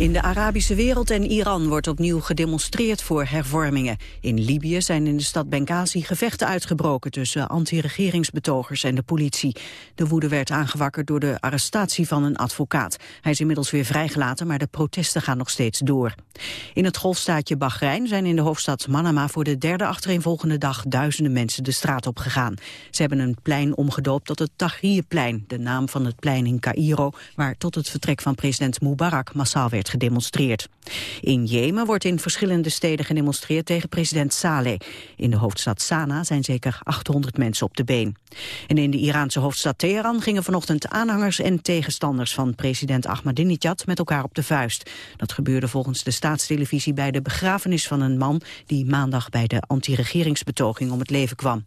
In de Arabische wereld en Iran wordt opnieuw gedemonstreerd voor hervormingen. In Libië zijn in de stad Benghazi gevechten uitgebroken tussen anti-regeringsbetogers en de politie. De woede werd aangewakkerd door de arrestatie van een advocaat. Hij is inmiddels weer vrijgelaten, maar de protesten gaan nog steeds door. In het golfstaatje Bahrein zijn in de hoofdstad Manama voor de derde achtereenvolgende dag duizenden mensen de straat op gegaan. Ze hebben een plein omgedoopt tot het Tahrirplein, de naam van het plein in Cairo, waar tot het vertrek van president Mubarak massaal werd gedemonstreerd. In Jemen wordt in verschillende steden gedemonstreerd tegen president Saleh. In de hoofdstad Sanaa zijn zeker 800 mensen op de been. En in de Iraanse hoofdstad Teheran gingen vanochtend aanhangers en tegenstanders van president Ahmadinejad met elkaar op de vuist. Dat gebeurde volgens de staatstelevisie bij de begrafenis van een man die maandag bij de anti-regeringsbetoging om het leven kwam.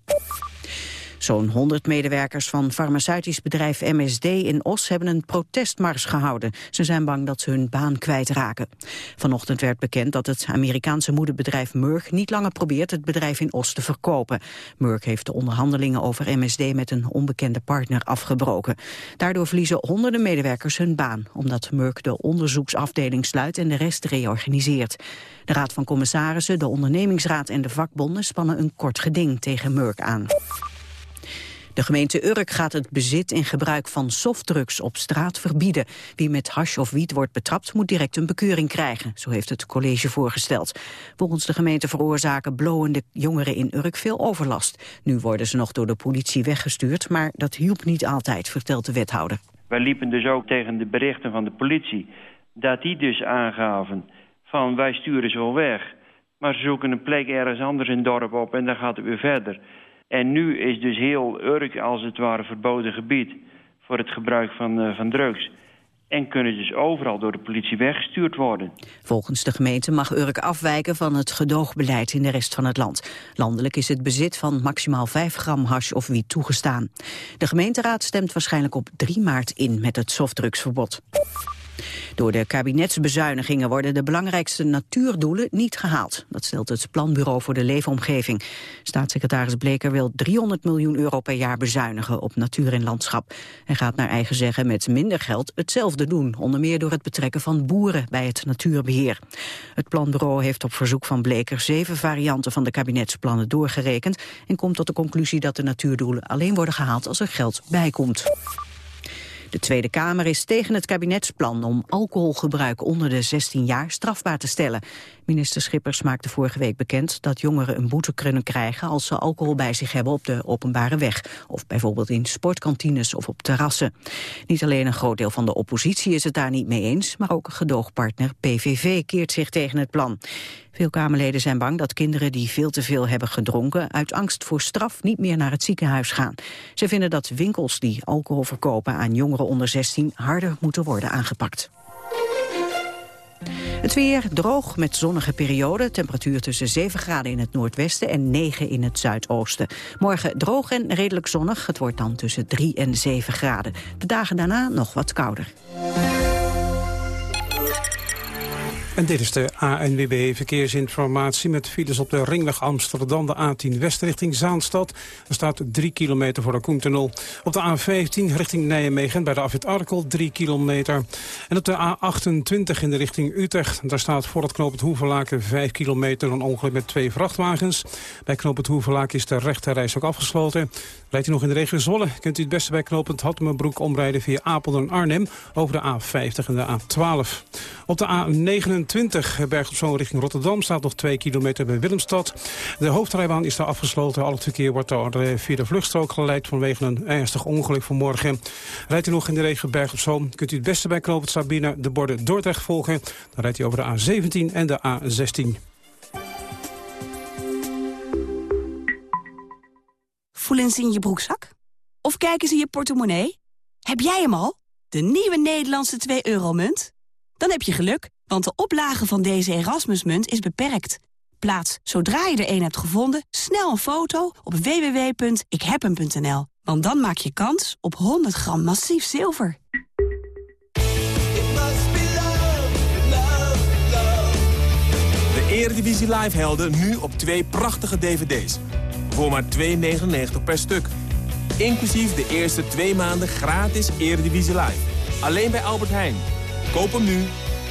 Zo'n 100 medewerkers van farmaceutisch bedrijf MSD in Os hebben een protestmars gehouden. Ze zijn bang dat ze hun baan kwijtraken. Vanochtend werd bekend dat het Amerikaanse moederbedrijf Merck niet langer probeert het bedrijf in Os te verkopen. Merck heeft de onderhandelingen over MSD met een onbekende partner afgebroken. Daardoor verliezen honderden medewerkers hun baan, omdat Merck de onderzoeksafdeling sluit en de rest reorganiseert. De Raad van Commissarissen, de ondernemingsraad en de vakbonden spannen een kort geding tegen Merck aan. De gemeente Urk gaat het bezit en gebruik van softdrugs op straat verbieden. Wie met hash of wiet wordt betrapt moet direct een bekeuring krijgen. Zo heeft het college voorgesteld. Volgens de gemeente veroorzaken blowende jongeren in Urk veel overlast. Nu worden ze nog door de politie weggestuurd, maar dat hielp niet altijd, vertelt de wethouder. Wij liepen dus ook tegen de berichten van de politie... dat die dus aangaven van wij sturen ze wel weg... maar ze zoeken een plek ergens anders in het dorp op en dan gaat het weer verder... En nu is dus heel Urk als het ware verboden gebied voor het gebruik van, uh, van drugs. En kunnen dus overal door de politie weggestuurd worden. Volgens de gemeente mag Urk afwijken van het gedoogbeleid in de rest van het land. Landelijk is het bezit van maximaal 5 gram hash of wiet toegestaan. De gemeenteraad stemt waarschijnlijk op 3 maart in met het softdrugsverbod. Door de kabinetsbezuinigingen worden de belangrijkste natuurdoelen niet gehaald. Dat stelt het Planbureau voor de Leefomgeving. Staatssecretaris Bleker wil 300 miljoen euro per jaar bezuinigen op natuur en landschap. Hij gaat naar eigen zeggen met minder geld hetzelfde doen. Onder meer door het betrekken van boeren bij het natuurbeheer. Het Planbureau heeft op verzoek van Bleker zeven varianten van de kabinetsplannen doorgerekend. En komt tot de conclusie dat de natuurdoelen alleen worden gehaald als er geld bijkomt. De Tweede Kamer is tegen het kabinetsplan om alcoholgebruik onder de 16 jaar strafbaar te stellen. Minister Schippers maakte vorige week bekend dat jongeren een boete kunnen krijgen als ze alcohol bij zich hebben op de openbare weg. Of bijvoorbeeld in sportkantines of op terrassen. Niet alleen een groot deel van de oppositie is het daar niet mee eens, maar ook gedoogpartner PVV keert zich tegen het plan. Veel Kamerleden zijn bang dat kinderen die veel te veel hebben gedronken... uit angst voor straf niet meer naar het ziekenhuis gaan. Ze vinden dat winkels die alcohol verkopen aan jongeren onder 16... harder moeten worden aangepakt. Het weer droog met zonnige periode. Temperatuur tussen 7 graden in het noordwesten en 9 in het zuidoosten. Morgen droog en redelijk zonnig. Het wordt dan tussen 3 en 7 graden. De dagen daarna nog wat kouder. En dit is de ANWB Verkeersinformatie met files op de ringweg Amsterdam, de A10 West richting Zaanstad. Er staat 3 kilometer voor de Koentunnel. Op de A15 richting Nijmegen bij de afwit Arkel 3 kilometer. En op de A28 in de richting Utrecht, daar staat voor het knooppunt Hoevelaken 5 kilometer een ongeluk met twee vrachtwagens. Bij knooppunt Hoevelaken is de rechterreis ook afgesloten. Rijdt u nog in de regio Zwolle, kunt u het beste bij knooppunt Hattemenbroek omrijden via Apeldoorn Arnhem over de A50 en de A12. Op de A29 Berg op Zoon richting Rotterdam staat nog 2 kilometer bij Willemstad. De hoofdrijbaan is daar afgesloten. Al het verkeer wordt daar eh, via de vluchtstrook geleid vanwege een ernstig ongeluk vanmorgen. Rijdt u nog in de regio Berg op Zoom, kunt u het beste bij knooppunt Sabine de borden Dordrecht volgen. Dan rijdt u over de A17 en de A16. Voelen ze in je broekzak? Of kijken ze in je portemonnee? Heb jij hem al? De nieuwe Nederlandse 2-euro-munt? Dan heb je geluk, want de oplage van deze Erasmusmunt is beperkt. Plaats, zodra je er een hebt gevonden, snel een foto op www.ikhebhem.nl. Want dan maak je kans op 100 gram massief zilver. De Eredivisie Live helden nu op twee prachtige dvd's. Voor maar 2,99 per stuk. Inclusief de eerste twee maanden gratis Eredivisie Live. Alleen bij Albert Heijn. Koop hem nu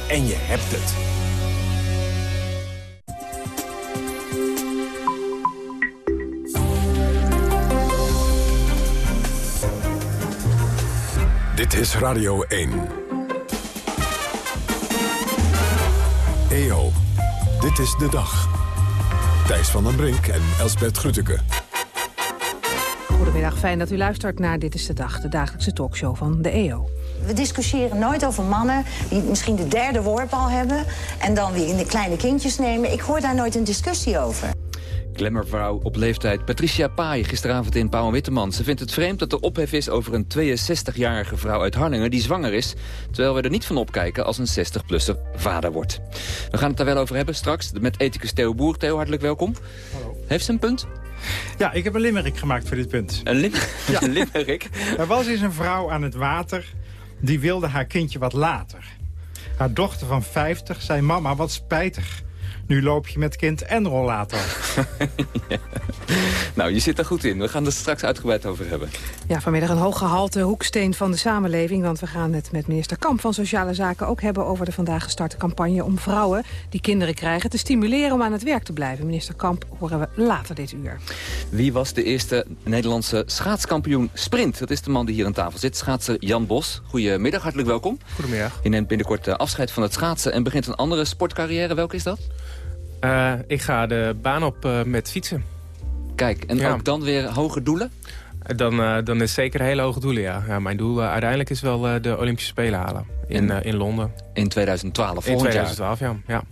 en je hebt het. Dit is Radio 1. EO, dit is de dag. Thijs van den Brink en Elsbert Grütke. Goedemiddag, fijn dat u luistert naar Dit is de Dag, de dagelijkse talkshow van de EO. We discussiëren nooit over mannen die misschien de derde worp hebben... en dan weer in de kleine kindjes nemen. Ik hoor daar nooit een discussie over. Glamourvrouw op leeftijd Patricia Pai gisteravond in Pauw en Witteman. Ze vindt het vreemd dat er ophef is over een 62-jarige vrouw uit Harlingen die zwanger is... terwijl we er niet van opkijken als een 60-plusser vader wordt. We gaan het daar wel over hebben straks met ethicus Theo Boer. Theo, hartelijk welkom. Hallo. Heeft ze een punt? Ja, ik heb een limerick gemaakt voor dit punt. Een, lim ja. een limerick? Er was eens een vrouw aan het water die wilde haar kindje wat later. Haar dochter van 50 zei, mama, wat spijtig. Nu loop je met kind en rollator. ja. Nou, je zit er goed in. We gaan er straks uitgebreid over hebben. Ja, vanmiddag een hooggehalte hoeksteen van de samenleving. Want we gaan het met minister Kamp van Sociale Zaken ook hebben... over de vandaag gestarte campagne om vrouwen die kinderen krijgen... te stimuleren om aan het werk te blijven. Minister Kamp horen we later dit uur. Wie was de eerste Nederlandse schaatskampioen sprint? Dat is de man die hier aan tafel zit, schaatser Jan Bos. Goedemiddag, hartelijk welkom. Goedemiddag. Je neemt binnenkort eh, afscheid van het schaatsen... en begint een andere sportcarrière. Welke is dat? Uh, ik ga de baan op uh, met fietsen. Kijk, en ook dan weer hoge doelen? Dan, uh, dan is zeker hele hoge doelen, ja. ja mijn doel uiteindelijk is wel de Olympische Spelen halen in, in, in Londen. In 2012, In 2012, jaar. ja. ja.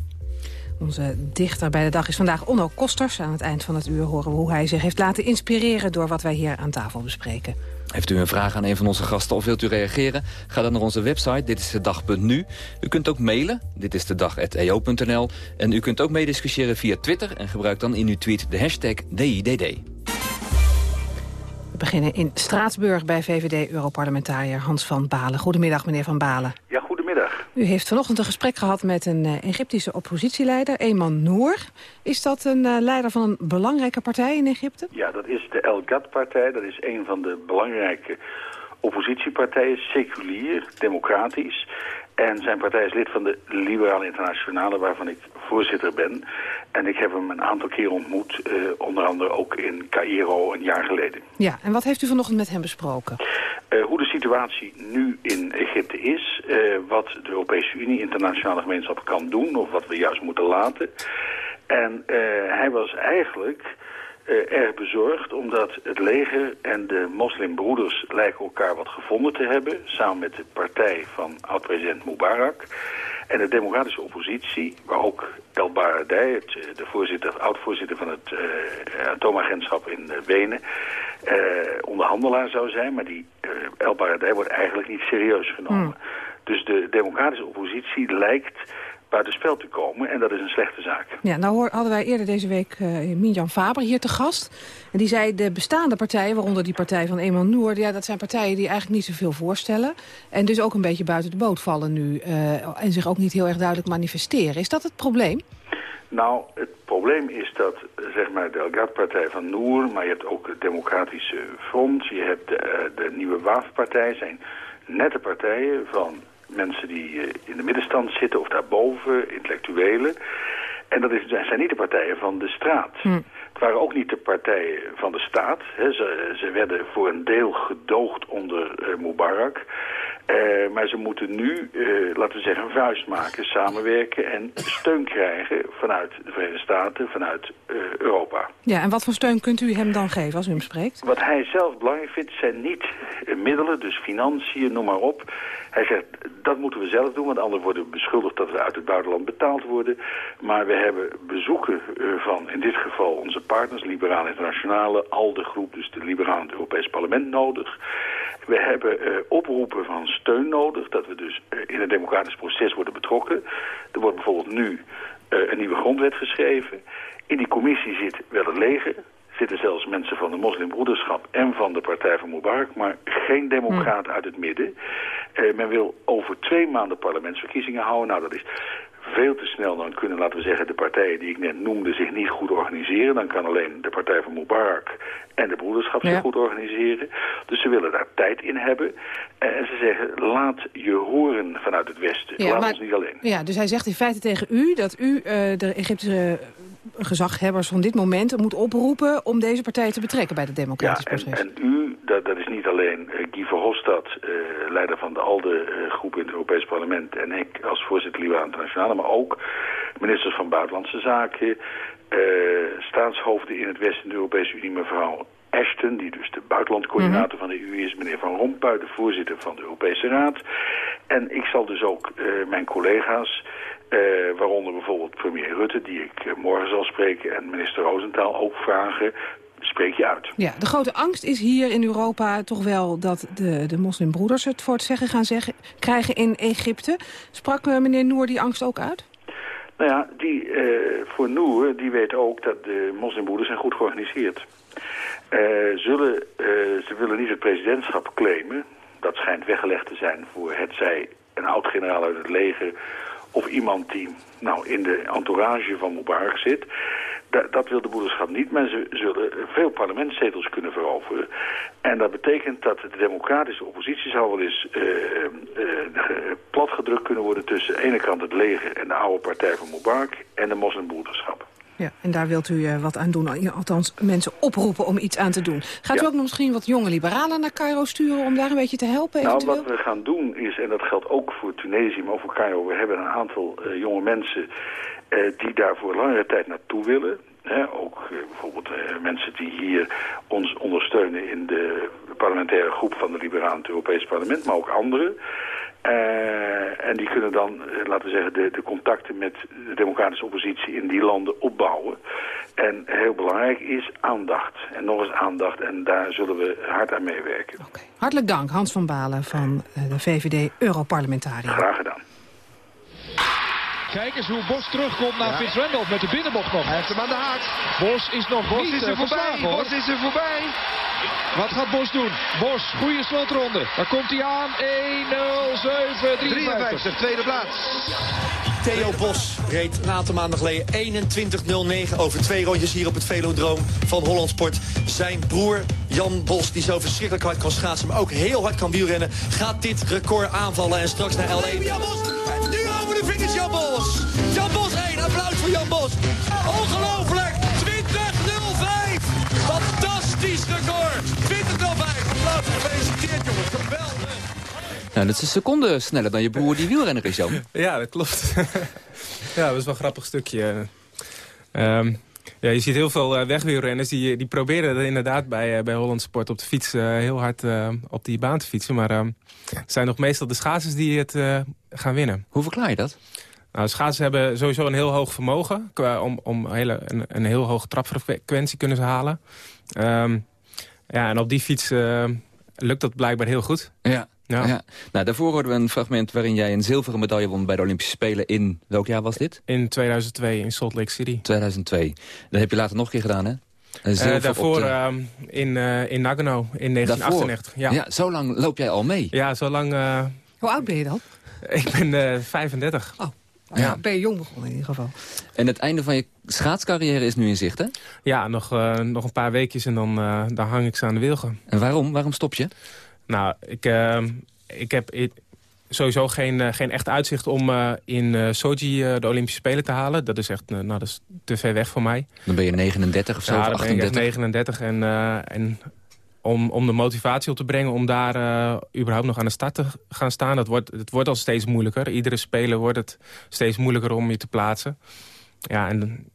Onze dichter bij de dag is vandaag Onno Kosters. Aan het eind van het uur horen we hoe hij zich heeft laten inspireren... door wat wij hier aan tafel bespreken. Heeft u een vraag aan een van onze gasten of wilt u reageren? Ga dan naar onze website, dit is de dag.nu. U kunt ook mailen, dit is de dag.eo.nl. En u kunt ook meediscussiëren via Twitter... en gebruik dan in uw tweet de hashtag DIDD. We beginnen in Straatsburg bij VVD-europarlementariër Hans van Balen. Goedemiddag, meneer Van Balen. Ja. U heeft vanochtend een gesprek gehad met een uh, Egyptische oppositieleider, Eman Noor. Is dat een uh, leider van een belangrijke partij in Egypte? Ja, dat is de El Gad-partij. Dat is een van de belangrijke oppositiepartijen, seculier, democratisch. En zijn partij is lid van de Liberale Internationale, waarvan ik voorzitter ben. En ik heb hem een aantal keer ontmoet, uh, onder andere ook in Cairo een jaar geleden. Ja, en wat heeft u vanochtend met hem besproken? Uh, hoe de situatie nu in Egypte is, uh, wat de Europese Unie, internationale gemeenschap kan doen... of wat we juist moeten laten. En hij was eigenlijk erg bezorgd omdat het leger en de moslimbroeders lijken elkaar wat gevonden te hebben. Samen met de partij van oud-president Mubarak. En de democratische oppositie, waar ook El Baradei, het, de voorzitter, oud-voorzitter van het uh, atoomagentschap in Wenen, uh, onderhandelaar zou zijn. Maar die El Baradei wordt eigenlijk niet serieus genomen. Hmm. Dus de democratische oppositie lijkt buitenspel te komen. En dat is een slechte zaak. Ja, nou hadden wij eerder deze week uh, Minjan Faber hier te gast. En die zei de bestaande partijen, waaronder die partij van Eman Noor... Ja, dat zijn partijen die eigenlijk niet zoveel voorstellen. En dus ook een beetje buiten de boot vallen nu. Uh, en zich ook niet heel erg duidelijk manifesteren. Is dat het probleem? Nou, het probleem is dat zeg maar, de Elgat-partij van Noor... maar je hebt ook het Democratische Front... je hebt de, de nieuwe WAF-partij... zijn nette partijen van mensen die uh, in de middenstand zitten of daarboven, intellectuelen. En dat is, zijn niet de partijen van de straat. Hm. Het waren ook niet de partijen van de staat. Ze, ze, werden voor een deel gedoogd onder uh, Mubarak. Uh, maar ze moeten nu, uh, laten we zeggen, een vuist maken, samenwerken en steun krijgen vanuit de Verenigde Staten, vanuit uh, Europa. Ja, en wat voor steun kunt u hem dan geven als u hem spreekt? Wat hij zelf belangrijk vindt zijn niet middelen, dus financiën, noem maar op. Hij zegt, dat moeten we zelf doen, want anders worden we beschuldigd dat we uit het buitenland betaald worden. Maar we hebben bezoeken van, in dit geval onze partners, Liberale Internationale, ALDE groep, dus de Liberale het Europees Parlement nodig. We hebben uh, oproepen van steun nodig, dat we dus uh, in het democratisch proces worden betrokken. Er wordt bijvoorbeeld nu uh, een nieuwe grondwet geschreven. In die commissie zit wel het leger, zitten zelfs mensen van de moslimbroederschap en van de partij van Mubarak, maar geen democraat uit het midden. men wil over twee maanden parlementsverkiezingen houden. Nou, dat is veel te snel, dan kunnen, laten we zeggen, de partijen die ik net noemde zich niet goed organiseren. Dan kan alleen de partij van Mubarak en de broederschap zich goed organiseren. Dus ze willen daar tijd in hebben. En ze zeggen, laat je horen vanuit het Westen. Ja, laat maar- ons niet alleen. Ja, dus hij zegt in feite tegen u dat u eh, de Egyptische gezaghebbers van dit moment moet oproepen om deze partij te betrekken bij het Ja, democratisch en, proces. en u, dat, dat is niet alleen eh, Guy Verhofstadt, eh, leider van de ALDE-groep in het Europees Parlement... en ik als voorzitter Liba Internationale, maar ook ministers van Buitenlandse Zaken... eh, staatshoofden in het Westen, de Europese Unie, mevrouw Ashton... die dus de buitenlandcoördinator van de EU is, meneer Van Rompuy... de voorzitter van de Europese Raad. En ik zal dus ook eh, mijn collega's... eh, waaronder bijvoorbeeld premier Rutte, die ik eh, morgen zal spreken... en minister Rosenthal ook vragen, spreek je uit. Ja, de grote angst is hier in Europa toch wel dat de, de moslimbroeders het voor het zeggen gaan zeggen, krijgen in Egypte. Sprak meneer Noer die angst ook uit? Nou ja, die, voor Noer, die weet ook dat de moslimbroeders zijn goed georganiseerd. Eh, zullen, eh, ze willen niet het presidentschap claimen. Dat schijnt weggelegd te zijn voor het zij een oud-generaal uit het leger... of iemand die nou, in de entourage van Mubarak zit. Da- dat wil de broederschap niet, maar ze zullen veel parlementszetels kunnen veroveren. En dat betekent dat de democratische oppositie zou wel eens eh, ge- platgedrukt kunnen worden... tussen de ene kant het leger en de oude partij van Mubarak en de moslimbroederschap. Ja, en daar wilt u eh, wat aan doen, althans mensen oproepen om iets aan te doen. Gaat u ook nog misschien wat jonge liberalen naar Cairo sturen om daar een beetje te helpen Nou, eventueel? wat we gaan doen is, en dat geldt ook voor Tunesië, maar ook voor Cairo... we hebben een aantal eh, jonge mensen eh, die daar voor langere tijd naartoe willen. Ook bijvoorbeeld mensen die hier ons ondersteunen in de parlementaire groep van de Liberalen in het Europees Parlement, maar ook anderen. Eh, en die kunnen dan, eh, laten we zeggen, de, de contacten met de democratische oppositie in die landen opbouwen. En heel belangrijk is aandacht. En nog eens aandacht. En daar zullen we hard aan meewerken. Hartelijk dank, Hans van Balen van eh, de VVD Europarlementariër. Graag gedaan. Kijk eens hoe Bos terugkomt naar Fitz Randolph met de binnenbocht nog. Hij heeft hem aan de haak. Bos is nog Bos niet is er voorbij. Bos is er voorbij. Wat gaat Bos doen? Bos, goede slotronde. Daar komt hij aan. 1-0, 7, 53. 53, tweede plaats. Theo Bos reed een aantal maanden geleden 21.09 over twee rondjes hier op het Velodroom van Hollandsport. Zijn broer Jan Bos, die zo verschrikkelijk hard kan schaatsen, maar ook heel hard kan wielrennen, gaat dit record aanvallen en straks naar L1. Jan Bos, en nu over de vingers Jan Bos. Jan Bos, één applaus voor Jan Bos. Ongelooflijk, 20.05. Fantastisch record, 20.05. Applaus, gefeliciteerd jongens, geweldig. Nou, dat is een seconde sneller dan je broer die wielrenner is, Jan. Ja, dat klopt. ja, dat is wel een grappig stukje. Ehm, ja, je ziet heel veel uh, wegwielrenners die, die proberen dat inderdaad bij, uh, bij Holland Sport op de fiets uh, heel hard op die baan te fietsen. Maar ehm, het zijn nog meestal de schaatsers die het gaan winnen. Hoe verklaar je dat? Nou, schaatsers hebben sowieso een heel hoog vermogen. Qua, om om hele, een, een heel hoge trapfrequentie kunnen ze halen. Um, ja, en op die fiets lukt dat blijkbaar heel goed. Ja. Ja. ja. Nou, daarvoor hoorden we een fragment waarin jij een zilveren medaille won bij de Olympische Spelen in... Welk jaar was dit? In 2002 in Salt Lake City. 2002. Dat heb je later nog een keer gedaan, hè? Uh, daarvoor de... uh, in, uh, in Nagano in 1998. Ja. ja, zo lang loop jij al mee? Ja, zo lang... Hoe oud ben je dan? Ik ben 35. Oh. Ja. ben je jong begonnen in ieder geval. En het einde van je schaatscarrière is nu in zicht, hè? Ja, nog, nog een paar weekjes en dan, dan hang ik ze aan de wilgen. En waarom? Waarom stop je? Nou, ik, uh, ik heb sowieso geen, uh, geen echt uitzicht om uh, in Sochi de Olympische Spelen te halen. Dat is echt nou, dat is te ver weg voor mij. Dan ben je 39 of zo, ja, of dan 38? ben ik echt 39. En, en om, om de motivatie op te brengen om daar überhaupt nog aan de start te gaan staan... Dat wordt, het wordt al steeds moeilijker. Iedere speler wordt het steeds moeilijker om je te plaatsen. Ja, en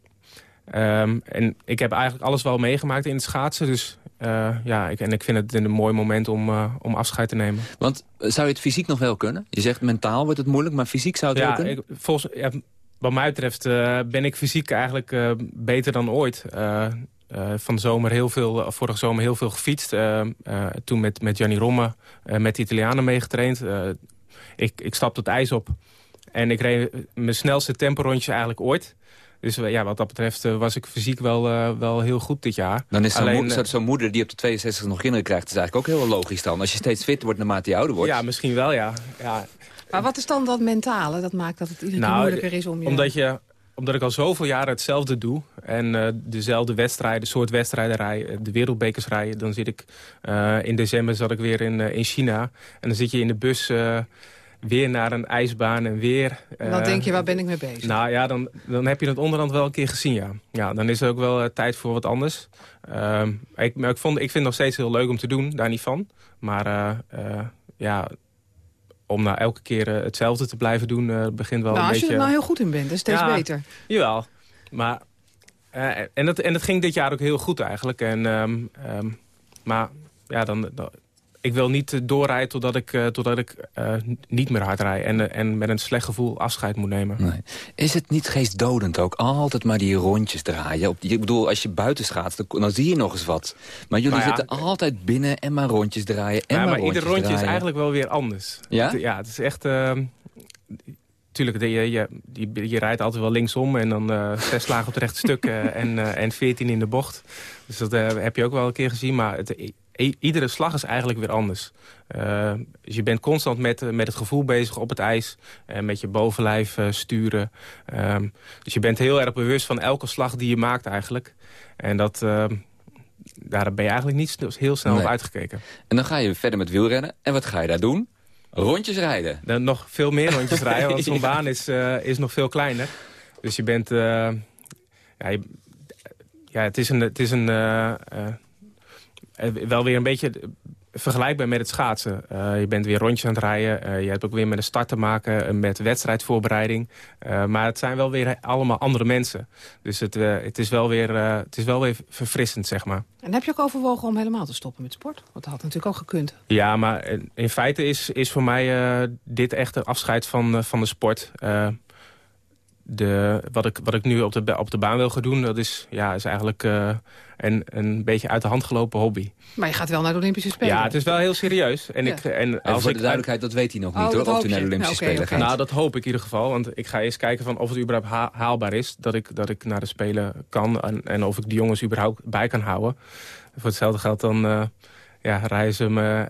Um, en ik heb eigenlijk alles wel meegemaakt in het schaatsen. Dus uh, ja, ik, en ik vind het een mooi moment om, uh, om afscheid te nemen. Want zou je het fysiek nog wel kunnen? Je zegt mentaal wordt het moeilijk, maar fysiek zou het ja, wel kunnen? Ik, volgens, ja, wat mij betreft ben ik fysiek eigenlijk beter dan ooit. Van de zomer heel veel, vorige zomer heel veel gefietst. toen met, met Gianni Romme, met de Italianen meegetraind. ik, ik stapte het ijs op. En ik reed mijn snelste temporondje eigenlijk ooit. Dus ja, wat dat betreft was ik fysiek wel, uh, wel heel goed dit jaar. Dan is zo'n mo zo zo moeder die op de 62 nog kinderen krijgt... is eigenlijk ook heel logisch dan. Als je steeds fit wordt naarmate je ouder wordt. Ja, misschien wel, ja. ja. Maar wat is dan dat mentale? Dat maakt dat het iedere keer Nou, moeilijker is om je... Omdat, je, omdat ik al zoveel jaren hetzelfde doe... en eh, dezelfde wedstrijden, soort wedstrijden rij, eh, de wereldbekers rijden... dan zit ik... eh, in december zat ik weer in, in China. En dan zit je in de bus... weer naar een ijsbaan en weer... En dan denk je, waar ben ik mee bezig? Nou ja, dan, dan heb je het onderhand wel een keer gezien, ja. Ja, dan is er ook wel tijd voor wat anders. Ehm, ik, maar ik, vond, ik vind het nog steeds heel leuk om te doen, daar niet van. Maar ja, om nou elke keer eh, hetzelfde te blijven doen, eh, begint wel nou, een als beetje... je er nou heel goed in bent, is steeds Ja, beter. Jawel, maar... eh, en, dat, en dat ging dit jaar ook heel goed eigenlijk. En, ehm, ehm, maar ja, dan, dan- ik wil niet eh, doorrijden totdat ik, eh, totdat ik eh, niet meer hard rijd. En, en met een slecht gevoel afscheid moet nemen. Nee. Is het niet geestdodend ook? Altijd maar die rondjes draaien. Op ik bedoel, als je buiten schaatst, dan, dan zie je nog eens wat. Maar jullie Nou ja. zitten altijd binnen en maar rondjes draaien. En Ja, maar, maar ieder rondjes rondje is draaien. eigenlijk wel weer anders. Ja? Het, ja, het is echt... ehm, tuurlijk, je, je, je, je rijdt altijd wel linksom en dan zes slagen op het rechte stuk en, en veertien in de bocht. Dus dat heb je ook wel een keer gezien. Maar het, iedere slag is eigenlijk weer anders. Eh, dus je bent constant met, eh, met het gevoel bezig op het ijs. en met je bovenlijf eh, sturen. Ehm, dus je bent heel erg bewust van elke slag die je maakt eigenlijk. En dat... ehm, daar ben je eigenlijk niet heel snel Nee. op uitgekeken. En dan ga je verder met wielrennen. En wat ga je daar doen? Rondjes rijden. Dan nog veel meer rondjes rijden, want zo'n Ja. baan is, eh, is nog veel kleiner. Dus je bent... eh, ja, je- ja, het is een... Het is een eh, eh, eh, wel weer een beetje vergelijkbaar met het schaatsen. Eh, je bent weer rondjes aan het rijden. Eh, je hebt ook weer met een start te maken, eh, met wedstrijdvoorbereiding. Eh, maar het zijn wel weer allemaal andere mensen. Dus het, eh, het, is, wel weer, eh, het is wel weer verfrissend, zeg maar. En heb je ook overwogen om helemaal te stoppen met sport? Want dat had natuurlijk ook gekund. Ja, maar in- feite is, is voor mij eh, dit echt een afscheid van, eh, van de sport. Eh, de, wat, ik, wat ik nu op de, op de baan wil gaan doen, dat is, ja, is eigenlijk eh, een, een beetje uit de hand gelopen hobby. Maar je gaat wel naar de Olympische Spelen. Ja, het is wel heel serieus. En Ja. ik, en En als voor ik, de duidelijkheid, dat weet hij nog Oh, niet dat hoor. Of hij naar de. Olympische Nou, Spelen gaat. Nou, dat hoop ik in ieder geval. Want ik ga eerst kijken van of het überhaupt ha- haalbaar is. Dat ik, dat ik naar de Spelen kan. En, en of ik de jongens überhaupt bij kan houden. Voor hetzelfde geld dan eh, ja, rijden ze me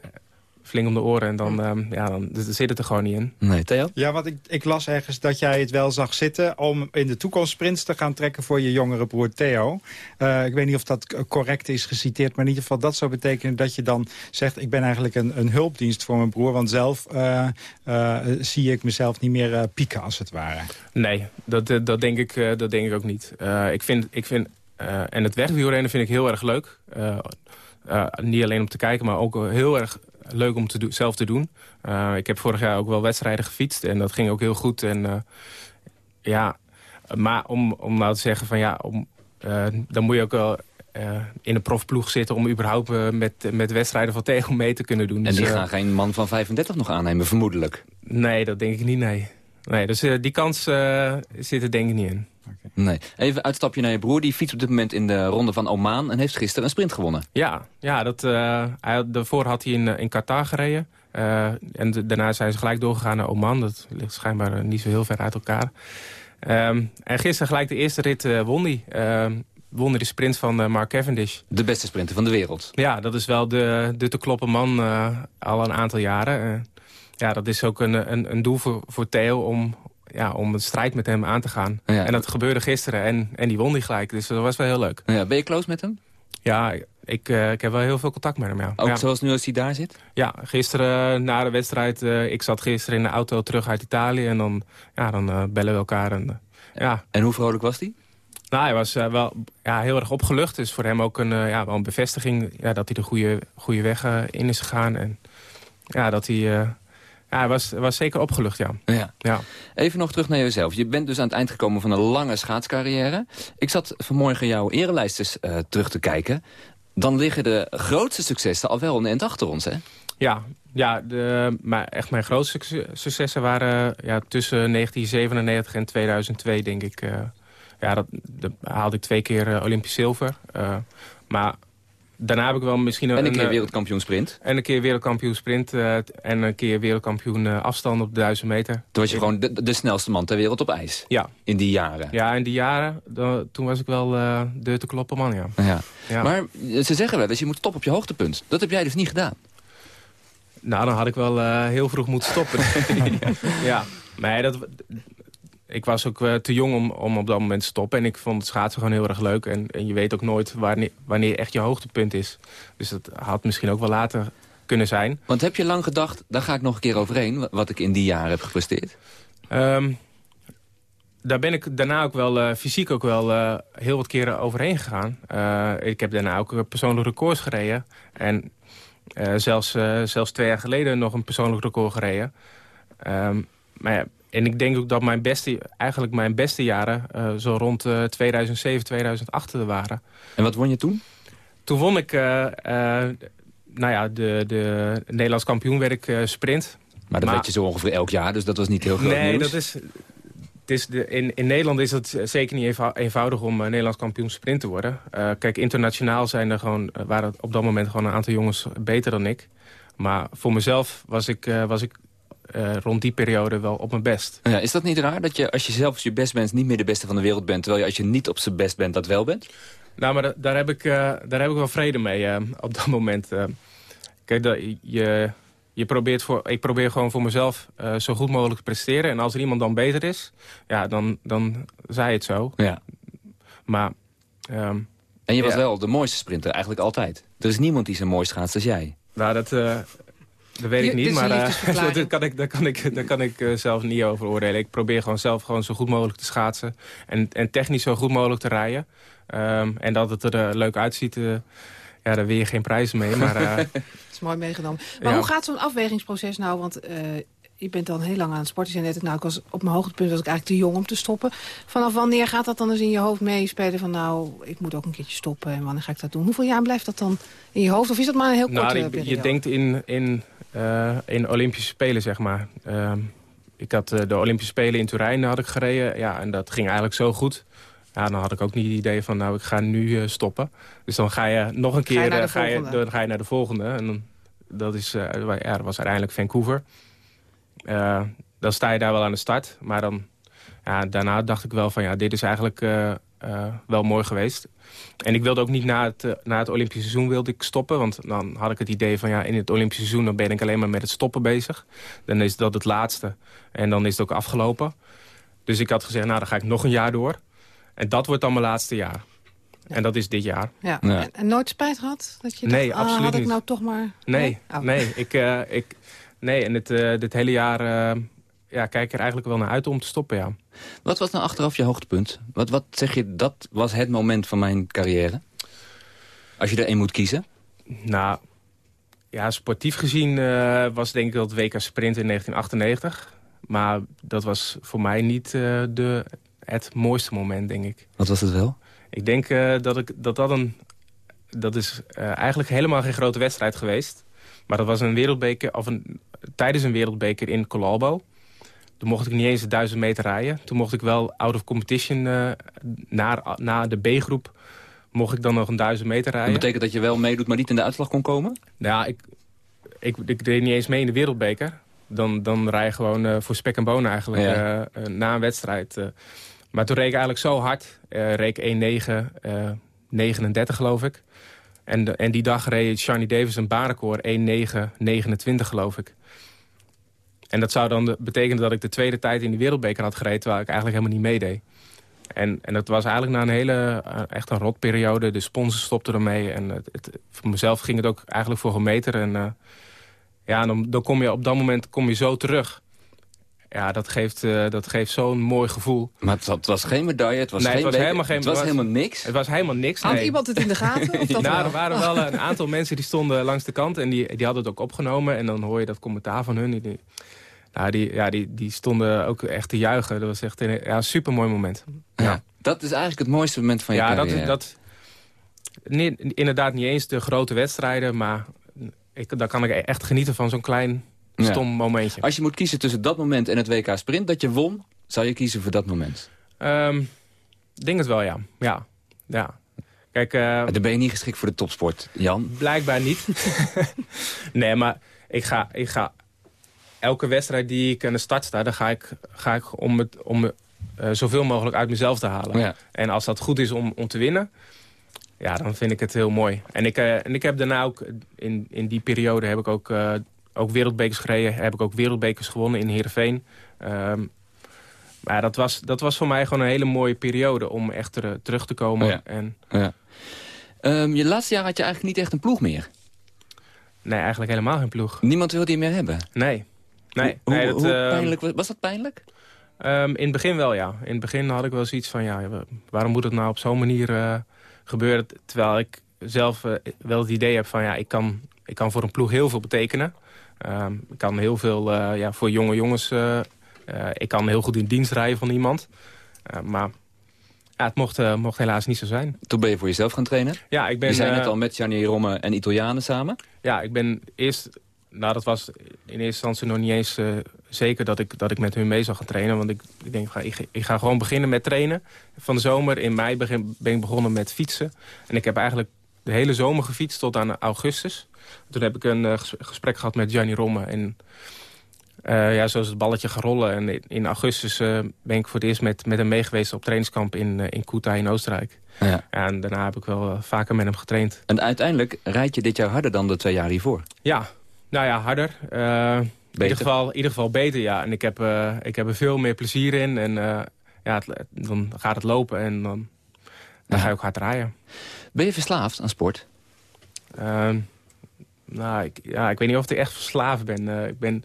flink om de oren. En dan, ehm, ja, dan d- zit het er gewoon niet in. Nee, Theo? Ja, want ik, ik las ergens dat jij het wel zag zitten... om in de toekomst sprints te gaan trekken voor je jongere broer Theo. Eh, ik weet niet of dat correct is geciteerd... maar in ieder geval dat zou betekenen dat je dan zegt... ik ben eigenlijk een, een hulpdienst voor mijn broer... want zelf eh, eh, zie ik mezelf niet meer eh, pieken, als het ware. Nee, dat, dat, dat, denk, ik, eh, dat denk ik ook niet. Eh, ik vind, ik vind, eh, en het wegwielrennen vind ik heel erg leuk. Eh, eh, niet alleen om te kijken, maar ook heel erg leuk om te zelf te doen. Eh, ik heb vorig jaar ook wel wedstrijden gefietst en dat ging ook heel goed. En, eh, ja, maar om, om nou te zeggen van ja, om, eh, dan moet je ook wel in een profploeg zitten... om überhaupt met, met wedstrijden van tegen mee te kunnen doen. En Dus, die eh, gaan geen man van 35 nog aannemen, vermoedelijk. Nee, dat denk ik niet, nee. Nee dus eh, die kans eh, zit er denk ik niet in. Nee. Even uitstapje naar je broer. Die fietst op dit moment in de ronde van Oman... en heeft gisteren een sprint gewonnen. Ja, ja dat, eh, hij, daarvoor had hij in, in Qatar gereden. En de- daarna zijn ze gelijk doorgegaan naar Oman. Dat ligt schijnbaar niet zo heel ver uit elkaar. Ehm, en gisteren gelijk de eerste rit eh, won hij. Ehm, won de sprint van Mark Cavendish. De beste sprinter van de wereld. Ja, dat is wel de, de te kloppen man al een aantal jaren. Ja, dat is ook een, een, een doel voor, voor Theo om, ja, om een strijd met hem aan te gaan. Ja. En dat gebeurde gisteren en, en die won die gelijk. Dus dat was wel heel leuk. Ja, ben je close met hem? Ja, ik, eh, ik heb wel heel veel contact met hem, ja. Ook ja. zoals nu als hij daar zit? Ja, gisteren na de wedstrijd, eh, ik zat gisteren in de auto terug uit Italië en dan, ja, dan eh, bellen we elkaar. En, ja. En hoe vrolijk was hij? Nou, hij was wel ja, heel erg opgelucht. Dus voor hem ook een, ja, wel een bevestiging ja, dat hij de goede, goede weg in is gegaan. En ja, dat hij, ja, hij was, was zeker opgelucht, ja. Ja. ja. Even nog terug naar jezelf. Je bent dus aan het eind gekomen van een lange schaatscarrière. Ik zat vanmorgen jouw erelijstjes eh, terug te kijken. Dan liggen de grootste successen al wel een eind achter ons, hè? Ja, ja de, maar echt mijn grootste succe- successen waren ja, tussen 1997 en 2002, denk ik. eh, ja, dat, dat haalde ik twee keer eh, Olympisch zilver. Maar daarna heb ik wel misschien... En een keer eh, wereldkampioen sprint. En een keer wereldkampioen sprint eh, en een keer wereldkampioen eh, afstand op de 1000 meter. Toen was je gewoon de, de snelste man ter wereld op ijs. Ja. In die jaren. Ja, in die jaren, dan- toen was ik wel eh, de te kloppen man, ja. Ja. Ja. Maar ze zeggen wel eens, je moet top op je hoogtepunt. Dat heb jij dus niet gedaan. Nou, dan had ik wel uh, heel vroeg moeten stoppen. ja, nee, dat, ik was ook uh, te jong om, om op dat moment te stoppen. En ik vond het schaatsen gewoon heel erg leuk. En, en je weet ook nooit wanneer, wanneer echt je hoogtepunt is. Dus dat had misschien ook wel later kunnen zijn. Want heb je lang gedacht, daar ga ik nog een keer overheen... wat ik in die jaren heb gepresteerd? Um, daar ben ik daarna ook wel uh, fysiek ook wel uh, heel wat keren overheen gegaan. Uh, ik heb daarna ook persoonlijk records gereden. En zelfs, zelfs twee jaar geleden nog een persoonlijk record gereden. Um, maar ja, en ik denk ook dat mijn beste, eigenlijk mijn beste jaren zo rond 2007, 2008 waren. En wat won je toen? Toen won ik nou ja, de, de Nederlands kampioen werd ik sprint. Maar dat weet je zo ongeveer elk jaar, dus dat was niet heel groot nee, nieuws. dat is, is de, in, in Nederland is het zeker niet eenvoudig om uh, Nederlands kampioen sprint te worden. Uh, kijk, internationaal zijn er gewoon, waren op dat moment gewoon een aantal jongens beter dan ik. Maar voor mezelf was ik, was ik rond die periode wel op mijn best. Ja, is dat niet raar dat je als je zelf je best bent niet meer de beste van de wereld bent... terwijl je als je niet op zijn best bent dat wel bent? Nou, maar daar heb ik, daar heb ik wel vrede mee op dat moment. kijk, dat, je, je probeert voor, ik probeer gewoon voor mezelf zo goed mogelijk te presteren. En als er iemand dan beter is, ja, dan, dan zei het zo. Ja. Maar... Um, en je was ja. wel de mooiste sprinter, eigenlijk altijd. Er is niemand die zo mooi schaatst als jij. Nou, dat, dat weet ik niet, maar uh, daar kan ik, daar kan ik, daar kan ik uh, zelf niet over oordelen. Ik probeer gewoon zelf gewoon zo goed mogelijk te schaatsen. En, en technisch zo goed mogelijk te rijden. Um, en dat het er leuk uitziet... Ja, daar wil je geen prijzen mee. Maar, dat is mooi meegenomen. Maar ja. hoe gaat zo'n afwegingsproces nou? Want je bent dan heel lang aan het sporten. Je zei net, nou, ik was, op mijn hoogtepunt was ik eigenlijk te jong om te stoppen. Vanaf wanneer gaat dat dan eens in je hoofd meespelen? Van nou, ik moet ook een keertje stoppen. En wanneer ga ik dat doen? Hoeveel jaar blijft dat dan in je hoofd? Of is dat maar een heel korte nou, periode? Je denkt in, in, in Olympische Spelen, zeg maar. ik had de Olympische Spelen in Turijn had ik gereden. Ja, en dat ging eigenlijk zo goed ja, dan had ik ook niet het idee van, nou, ik ga nu uh, stoppen. Dus dan ga je nog een keer ga je ga je, dan ga je naar de volgende. En dan, dat, is, ja, dat was uiteindelijk Vancouver. Uh, dan sta je daar wel aan de start. Maar dan, ja, daarna dacht ik wel van, ja, dit is eigenlijk wel mooi geweest. En ik wilde ook niet na het, na het Olympische seizoen wilde ik stoppen. Want dan had ik het idee van, ja, in het Olympische seizoen... dan ben ik alleen maar met het stoppen bezig. Dan is dat het laatste. En dan is het ook afgelopen. Dus ik had gezegd, nou, dan ga ik nog een jaar door. En dat wordt dan mijn laatste jaar. Ja. En dat is dit jaar. Ja. ja. En, en, nooit spijt gehad? Dat je nee, dacht, absoluut ah, had ik niet. nou toch maar... Nee, nee. Oh. nee ik, uh, ik, nee en het, uh, dit hele jaar uh, ja, kijk er eigenlijk wel naar uit om te stoppen, ja. Wat was nou achteraf je hoogtepunt? Wat, wat zeg je, dat was het moment van mijn carrière? Als je er één moet kiezen? Nou, ja, sportief gezien was denk ik dat WK Sprint in 1998. Maar dat was voor mij niet de het mooiste moment, denk ik. Wat was het wel? Ik denk uh, dat, ik, dat dat een... Dat is eigenlijk helemaal geen grote wedstrijd geweest. Maar dat was een wereldbeker... Of een, tijdens een wereldbeker in Colalbo. Toen mocht ik niet eens de duizend meter rijden. Toen mocht ik wel out of competition uh, naar, naar de B-groep... mocht ik dan nog een duizend meter rijden. Dat betekent dat je wel meedoet, maar niet in de uitslag kon komen? Nou, ik, ik, ik deed niet eens mee in de wereldbeker. Dan, dan rij je gewoon uh, voor spek en bonen eigenlijk ja. uh, na een wedstrijd. Maar toen reed ik eigenlijk zo hard. reed ik 1.9, 39 geloof ik. En, de, en die dag reed Shani Davis een baanrecord 1.9, 29 geloof ik. En dat zou dan de, betekenen dat ik de tweede tijd in die wereldbeker had gereden... terwijl ik eigenlijk helemaal niet meedeed. En, en dat was eigenlijk na een hele, echt een rotperiode. De sponsors stopten ermee. En het, het, voor mezelf ging het ook eigenlijk voor een meter. En ja, dan, dan kom je op dat moment kom je zo terug. Ja, dat geeft, uh, dat geeft zo'n mooi gevoel. Maar het, het, was geen medaille, het was, nee, geen het was helemaal, geen, het was, was helemaal niks? Het was helemaal niks, Had nee. iemand het in de gaten? Of dat nou, er waren wel een aantal mensen die stonden langs de kant... en die, die hadden het ook opgenomen. En dan hoor je dat commentaar van hun. Die, nou, die, ja, die, die stonden ook echt te juichen. Dat was echt een ja, super mooi moment. Ja. ja. dat is eigenlijk het mooiste moment van je ja, carrière. Ja, dat, dat, nee, inderdaad niet eens de grote wedstrijden... maar ik, daar kan ik echt genieten van zo'n klein stom ja. momentje. Als je moet kiezen tussen dat moment en het WK Sprint dat je won... zou je kiezen voor dat moment? Um, denk het wel, ja. Ja. ja. Kijk, uh, dan ben je niet geschikt voor de topsport, Jan. Blijkbaar niet. nee, maar ik ga, ik ga... Elke wedstrijd die ik aan de start sta... dan ga ik, ga ik om, het, om uh, zoveel mogelijk uit mezelf te halen. Ja. En als dat goed is om, om te winnen... Ja, dan vind ik het heel mooi. En ik, uh, en ik heb daarna ook... In, in die periode heb ik ook ook wereldbekers gereden. Heb ik ook wereldbekers gewonnen in Heerenveen. Ehm, maar dat was, dat was voor mij gewoon een hele mooie periode om echt er, terug te komen. Ja. En, Ja. Ehm, je laatste jaar had je eigenlijk niet echt een ploeg meer. nee, eigenlijk helemaal geen ploeg. Niemand wilde je meer hebben. Nee. Nee, Hoe, nee hoe, dat, hoe ehm, pijnlijk, was- was dat pijnlijk? Ehm, in het begin wel, ja. In het begin had ik wel zoiets van, ja, waarom moet het nou op zo'n manier eh, gebeuren? Terwijl ik zelf eh, wel het idee heb van, ja, ik kan, ik kan voor een ploeg heel veel betekenen. Ehm, ik kan heel veel eh, ja, voor jonge jongens... eh, eh, ik kan heel goed in dienst rijden van iemand. Eh, maar ja, het mocht, eh, mocht helaas niet zo zijn. Toen ben je voor jezelf gaan trainen. Ja, ik ben... je zei net eh, al met Gianni Romme en Italianen samen. ja, ik ben eerst... Nou, dat was in eerste instantie nog niet eens eh, zeker dat ik, dat ik met hun mee zou gaan trainen. Want ik, ik denk, ik ga, ik ga gewoon beginnen met trainen. Van de zomer in mei begin, ben ik begonnen met fietsen. En ik heb eigenlijk de hele zomer gefietst tot aan augustus. Toen heb ik een eh, ges- gesprek gehad met Gianni Romme. En eh, ja, zo is het balletje gaan rollen. En in, augustus ben ik voor het eerst met, met hem meegeweest op trainingskamp in, in Kuta in Oostenrijk. Ja. en daarna heb ik wel vaker met hem getraind. En uiteindelijk rijd je dit jaar harder dan de twee jaar hiervoor. Ja, nou ja, harder. Eh, in, ieder geval, in ieder geval beter, ja. En ik heb, eh, ik heb er veel meer plezier in. En eh, ja, het- dan gaat het lopen en dan, dan ga je ook hard rijden. Ben je verslaafd aan sport? Ehm, nou, ik, ja, ik weet niet of ik echt verslaafd ben. Ik ben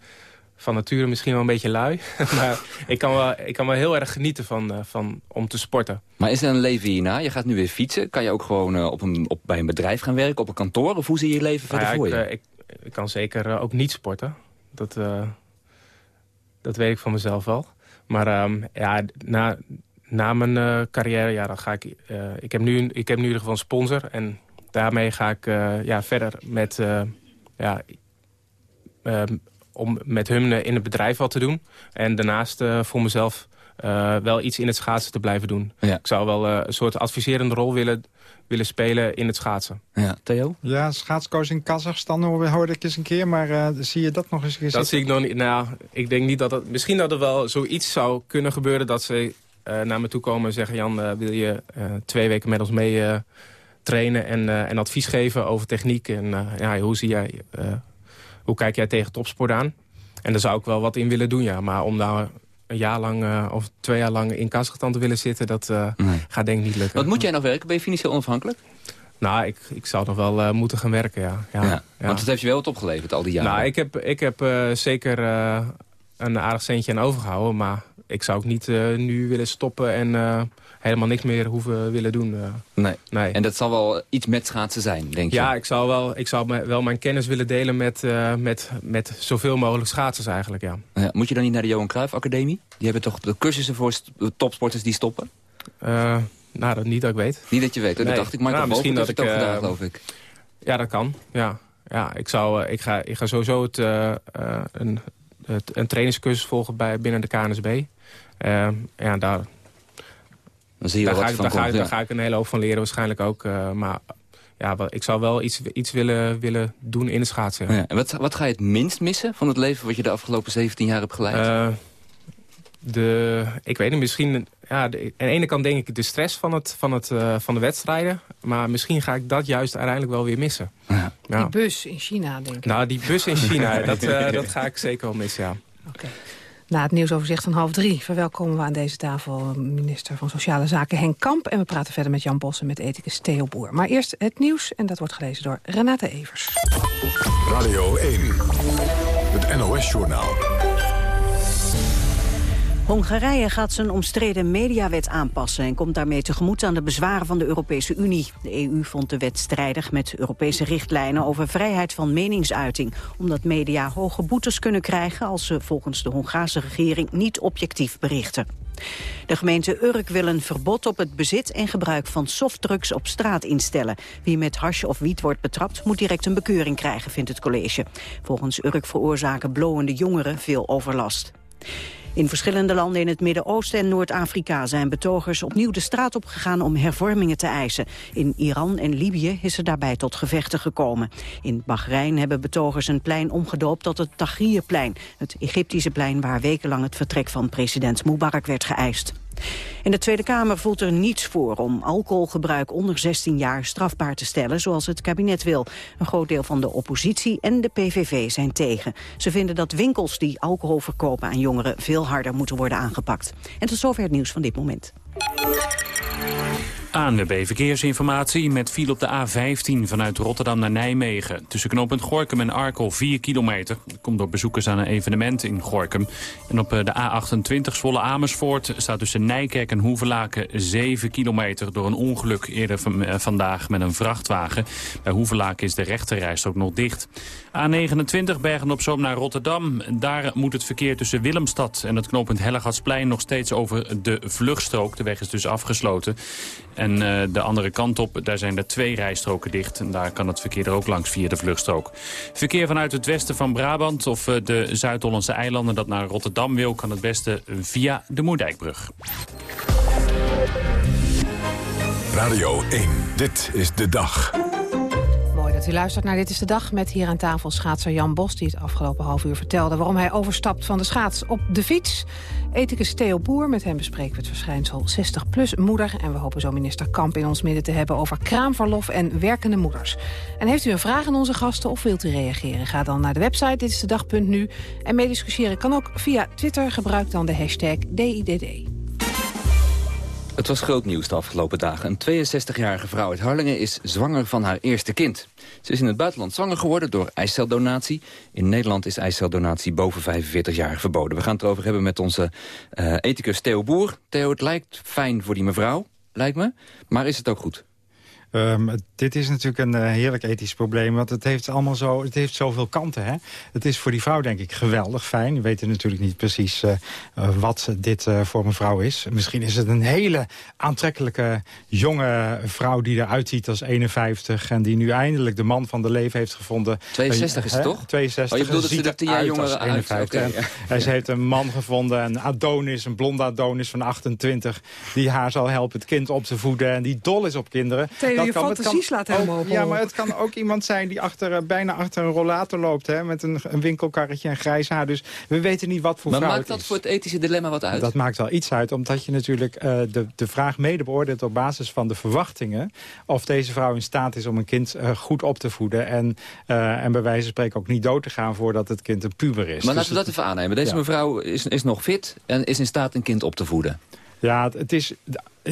van nature misschien wel een beetje lui. maar ik kan, wel, ik kan wel heel erg genieten van, van, om te sporten. Maar is er een leven hierna? Je gaat nu weer fietsen. Kan je ook gewoon op een, op, bij een bedrijf gaan werken? Op een kantoor? Of hoe zie je je leven verder Nou ja, voor ik, je? ik, ik kan zeker eh, ook niet sporten. Dat, eh, dat weet ik van mezelf wel. Maar ehm, ja, na, na mijn eh, carrière, ja, dan ga ik. ik, heb nu, ik heb nu in ieder geval een sponsor. En daarmee ga ik ja, verder met. ja, ehm, om met hun in het bedrijf wat te doen. En daarnaast voor mezelf wel iets in het schaatsen te blijven doen. Ja. Ik zou wel een soort adviserende rol willen, willen spelen in het schaatsen. Ja, Theo? Ja, schaatscoach in Kazachstan hoorde ik eens een keer. Maar eh, zie je dat nog eens? Dat zie ik nog niet. Nou, ik denk niet dat het... Misschien dat er wel zoiets zou kunnen gebeuren... dat ze eh, naar me toe komen en zeggen... Jan, eh, wil je eh, twee weken met ons mee eh, trainen... En, eh, en advies geven over techniek? En eh, ja, hoe, zie jij, eh, hoe kijk jij tegen topsport aan? En daar zou ik wel wat in willen doen, ja. Maar om daar een jaar lang eh, of twee jaar lang in Kazachstan te willen zitten... dat eh, gaat denk ik niet lukken. Wat moet jij nog werken? Ben je financieel onafhankelijk? Nou, ik, ik zou nog wel eh, moeten gaan werken, ja. ja, Ja, ja. Want dat heeft je wel wat opgeleverd al die jaren. Nou, ik heb, ik heb zeker een aardig centje aan overgehouden. Maar ik zou ook niet nu willen stoppen en helemaal niks meer hoeven willen doen. eh. nee. nee. En dat zal wel iets met schaatsen zijn, denk je? Ja, ik zou, wel, ik zou wel mijn kennis willen delen met, eh, met, met zoveel mogelijk schaatsers eigenlijk, ja. Ja, moet je dan niet naar de Johan Cruijff Academie? Die hebben toch de cursussen voor topsporters die stoppen? Eh, nou, dat niet dat ik weet. Niet dat je weet, dat Nee. dacht ik. Michael Nou, misschien dat het ik, ook eh, gedaan, geloof ik. Ja, dat kan. Ja, ja ik, zou, ik, ga, ik ga sowieso het, een, het, een trainingscursus volgen bij, binnen de KNSB. Eh, ja, daar, Dan zie je daar, wel ga wat ik, van daar, ga, daar ga ik een hele hoop van leren waarschijnlijk ook. eh, maar ja, ik zou wel iets, iets willen, willen doen in de schaatsen. Ja, En wat, wat ga je het minst missen van het leven wat je de afgelopen 17 jaar hebt geleid? Eh, de, ik weet niet, misschien... Ja, de, aan de ene kant denk ik de stress van, het, van, het, eh, van de wedstrijden. Maar misschien ga ik dat juist uiteindelijk wel weer missen. Ja. Die bus in China, denk ik. Nou, die bus in China, dat, eh, dat ga ik zeker wel missen, ja. Na het nieuwsoverzicht van half drie verwelkomen we aan deze tafel minister van Sociale Zaken Henk Kamp. En we praten verder met Jan Bos en met ethicus Theo Boer. Maar eerst het nieuws en dat wordt gelezen door Renate Evers. Radio 1, het NOS-journaal. Hongarije gaat zijn omstreden mediawet aanpassen... en komt daarmee tegemoet aan de bezwaren van de Europese Unie. De EU vond de wet strijdig met Europese richtlijnen over vrijheid van meningsuiting... omdat media hoge boetes kunnen krijgen... als ze volgens de Hongaarse regering niet objectief berichten. De gemeente Urk wil een verbod op het bezit en gebruik van softdrugs op straat instellen. Wie met hash of wiet wordt betrapt moet direct een bekeuring krijgen, vindt het college. Volgens Urk veroorzaken blowende jongeren veel overlast. In verschillende landen in het Midden-Oosten en Noord-Afrika zijn betogers opnieuw de straat opgegaan om hervormingen te eisen. In Iran en Libië is er daarbij tot gevechten gekomen. In Bahrein hebben betogers een plein omgedoopt tot het Tahrirplein, het Egyptische plein waar wekenlang het vertrek van president Mubarak werd geëist. In de Tweede Kamer voelt er niets voor om alcoholgebruik onder 16 jaar strafbaar te stellen, zoals het kabinet wil. Een groot deel van de oppositie en de PVV zijn tegen. Ze vinden dat winkels die alcohol verkopen aan jongeren veel harder moeten worden aangepakt. En tot zover het nieuws van dit moment. ANWB Verkeersinformatie met file op de A15 vanuit Rotterdam naar Nijmegen. Tussen knooppunt Gorkum en Arkel 4 kilometer. Dat komt door bezoekers aan een evenement in Gorkum. En op eh, de A28 Zwolle Amersfoort staat tussen Nijkerk en Hoevelaken 7 kilometer... door een ongeluk eerder eh, vandaag met een vrachtwagen. Bij Hoevelaken is de rechterrijstrook nog dicht. A29 Bergen op Zoom naar Rotterdam. Daar moet het verkeer tussen Willemstad en het knooppunt Hellegatsplein... nog steeds over de vluchtstrook. De weg is dus afgesloten. En uh, de andere kant op, daar zijn er twee rijstroken dicht. En daar kan het verkeer er ook langs via de vluchtstrook. Verkeer vanuit het westen van Brabant of uh, de Zuid-Hollandse eilanden... dat naar Rotterdam wil, kan het beste via de Moerdijkbrug. Radio 1, dit is de dag u luistert naar Dit is de Dag met hier aan tafel schaatser Jan Bos... die het afgelopen half uur vertelde waarom hij overstapt van de schaats op de fiets. Ethicus Theo Boer, met hem bespreken we het verschijnsel 60-plus moeder. En we hopen zo minister Kamp in ons midden te hebben over kraamverlof en werkende moeders. En heeft u een vraag aan onze gasten of wilt u reageren? Ga dan naar de website Dit is de Dag.nu. En meediscussiëren kan ook via Twitter. Gebruik dan de hashtag DIDD. Het was groot nieuws de afgelopen dagen. Een 62-jarige vrouw uit Harlingen is zwanger van haar eerste kind. Ze is in het buitenland zwanger geworden door eiceldonatie. In Nederland is eiceldonatie boven 45 jaar verboden. We gaan het erover hebben met onze uh, ethicus Theo Boer. Theo, het lijkt fijn voor die mevrouw, lijkt me. Maar is het ook goed? Um, dit is natuurlijk een uh, heerlijk ethisch probleem. Want het heeft allemaal zo, het heeft zoveel kanten. Hè? Het is voor die vrouw denk ik geweldig fijn. We weten natuurlijk niet precies uh, uh, wat dit voor een vrouw is. Misschien is het een hele aantrekkelijke jonge vrouw die eruit ziet als 51. En die nu eindelijk de man van de leven heeft gevonden. 62 is het toch? 62. Oh, je bedoelt dat ze er 10 jaar jonger uit 51. Okay, ja. En ze heeft een man gevonden, een Adonis, een blonde Adonis van 28. Die haar zal helpen het kind op te voeden. En die dol is op kinderen je kan, fantasie slaat helemaal op. Ja, maar het kan ook iemand zijn die achter, uh, bijna achter een rollator loopt. Hè, met een, een winkelkarretje en grijs haar. Dus we weten niet wat voor maar vrouw maakt dat voor het ethische dilemma wat uit? Dat maakt wel iets uit. Omdat je natuurlijk uh, de, de vraag mede beoordeelt op basis van de verwachtingen. Of deze vrouw in staat is om een kind uh, goed op te voeden. En, en bij wijze van spreken ook niet dood te gaan voordat het kind een puber is. Maar dus laten we dat even aannemen. Deze ja. mevrouw is, is nog fit en is in staat een kind op te voeden. Ja, het is,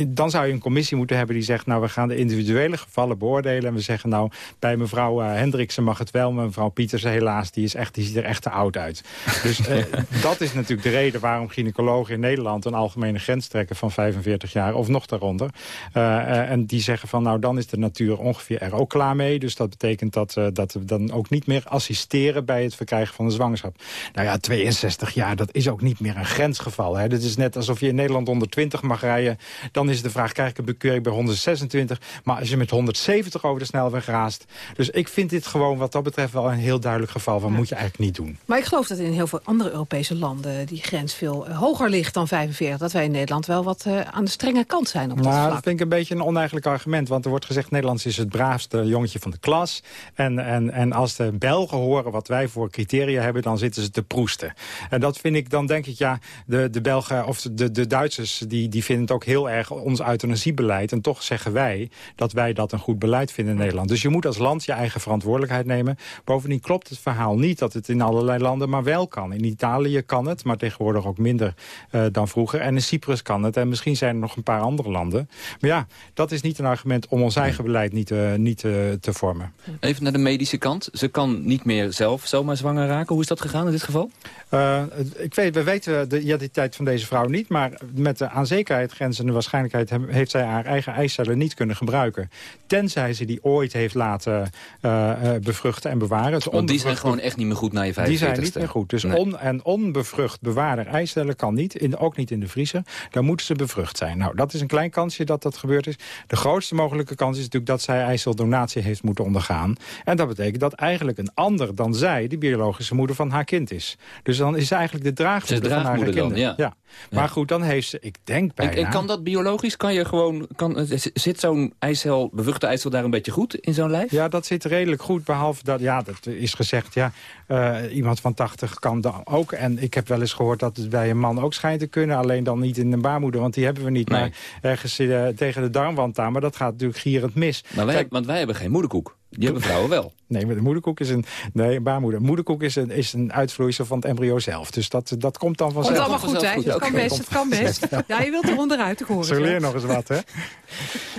dan zou je een commissie moeten hebben die zegt... nou, we gaan de individuele gevallen beoordelen. En we zeggen, nou, bij mevrouw uh, Hendriksen mag het wel... maar mevrouw Pietersen helaas, die, is echt, die ziet er echt te oud uit. Dus uh, dat is natuurlijk de reden waarom gynaecologen in Nederland... een algemene grens trekken van 45 jaar of nog daaronder. Uh, en die zeggen van, nou, dan is de natuur ongeveer er ook klaar mee. Dus dat betekent dat, dat we dan ook niet meer assisteren... bij het verkrijgen van een zwangerschap. Nou ja, 62 jaar, dat is ook niet meer een grensgeval. Hè. Dat is net alsof je in Nederland 120 mag rijden dan is de vraag, krijg ik een bekeuring bij 126? Maar als je met 170 over de snelweg raast... Dus ik vind dit gewoon wat dat betreft wel een heel duidelijk geval van... moet je eigenlijk niet doen. Maar ik geloof dat in heel veel andere Europese landen... die grens veel uh, hoger ligt dan 45. Dat wij in Nederland wel wat uh, aan de strenge kant zijn op dat nou, vlak. Dat vind ik een beetje een oneigenlijk argument. Want er wordt gezegd, Nederlands is het braafste jongetje van de klas. En, en, en als de Belgen horen wat wij voor criteria hebben... dan zitten ze te proesten. En dat vind ik, dan denk ik, ja, de, de Belgen of de, de Duitsers... Die, die vinden het ook heel erg ons euthanasiebeleid. En toch zeggen wij dat wij dat een goed beleid vinden in Nederland. Dus je moet als land je eigen verantwoordelijkheid nemen. Bovendien klopt het verhaal niet dat het in allerlei landen maar wel kan. In Italië kan het, maar tegenwoordig ook minder uh, dan vroeger. En in Cyprus kan het. En misschien zijn er nog een paar andere landen. Maar ja, dat is niet een argument om ons eigen beleid niet, uh, niet uh, te vormen. Even naar de medische kant. Ze kan niet meer zelf zomaar zwanger raken. Hoe is dat gegaan in dit geval? ik weet, we weten de identiteit van deze vrouw niet. Maar met de aan zekerheid grenzende waarschijnlijkheid heeft zij haar eigen eicellen niet kunnen gebruiken. Tenzij ze die ooit heeft laten uh, bevruchten en bewaren. Het Want die zijn gewoon echt niet meer goed na je 45ste. Die zijn niet meer goed. Dus nee. on, en onbevrucht bewaren eicellen kan niet, in, ook niet in de vriezer. Dan moeten ze bevrucht zijn. Nou, dat is een klein kansje dat dat gebeurd is. De grootste mogelijke kans is natuurlijk dat zij eiceldonatie heeft moeten ondergaan. En dat betekent dat eigenlijk een ander dan zij de biologische moeder van haar kind is. Dus dan is ze eigenlijk de draagmoeder, van haar kind. Ja. ja. Maar ja. goed, dan heeft ze, ik denk bijna... En, en kan dat biologisch biologisch kan je gewoon... Kan, eh, zit zo'n eicel, bevruchte eicel daar een beetje goed in zo'n lijf? Ja, dat zit redelijk goed, behalve dat, ja, dat is gezegd, ja, eh, iemand van 80 kan dan ook. En ik heb wel eens gehoord dat het bij een man ook schijnt te kunnen, alleen dan niet in de baarmoeder, want die hebben we niet. Nee. Maar ergens eh, tegen de darmwand aan, maar dat gaat natuurlijk gierend mis. Maar wij, Kijk, want wij hebben geen moederkoek. Die hebben vrouwen wel. Nee, maar de moederkoek is een, nee, een baarmoeder. Moederkoek is een, is een uitvloeisel van het embryo zelf. Dus dat, dat komt dan Komt vanzelf. allemaal goed, hè? Het kan best, het kan best. Ja, je wilt er onderuit, ik hoor het Zo leer nog eens wat, hè?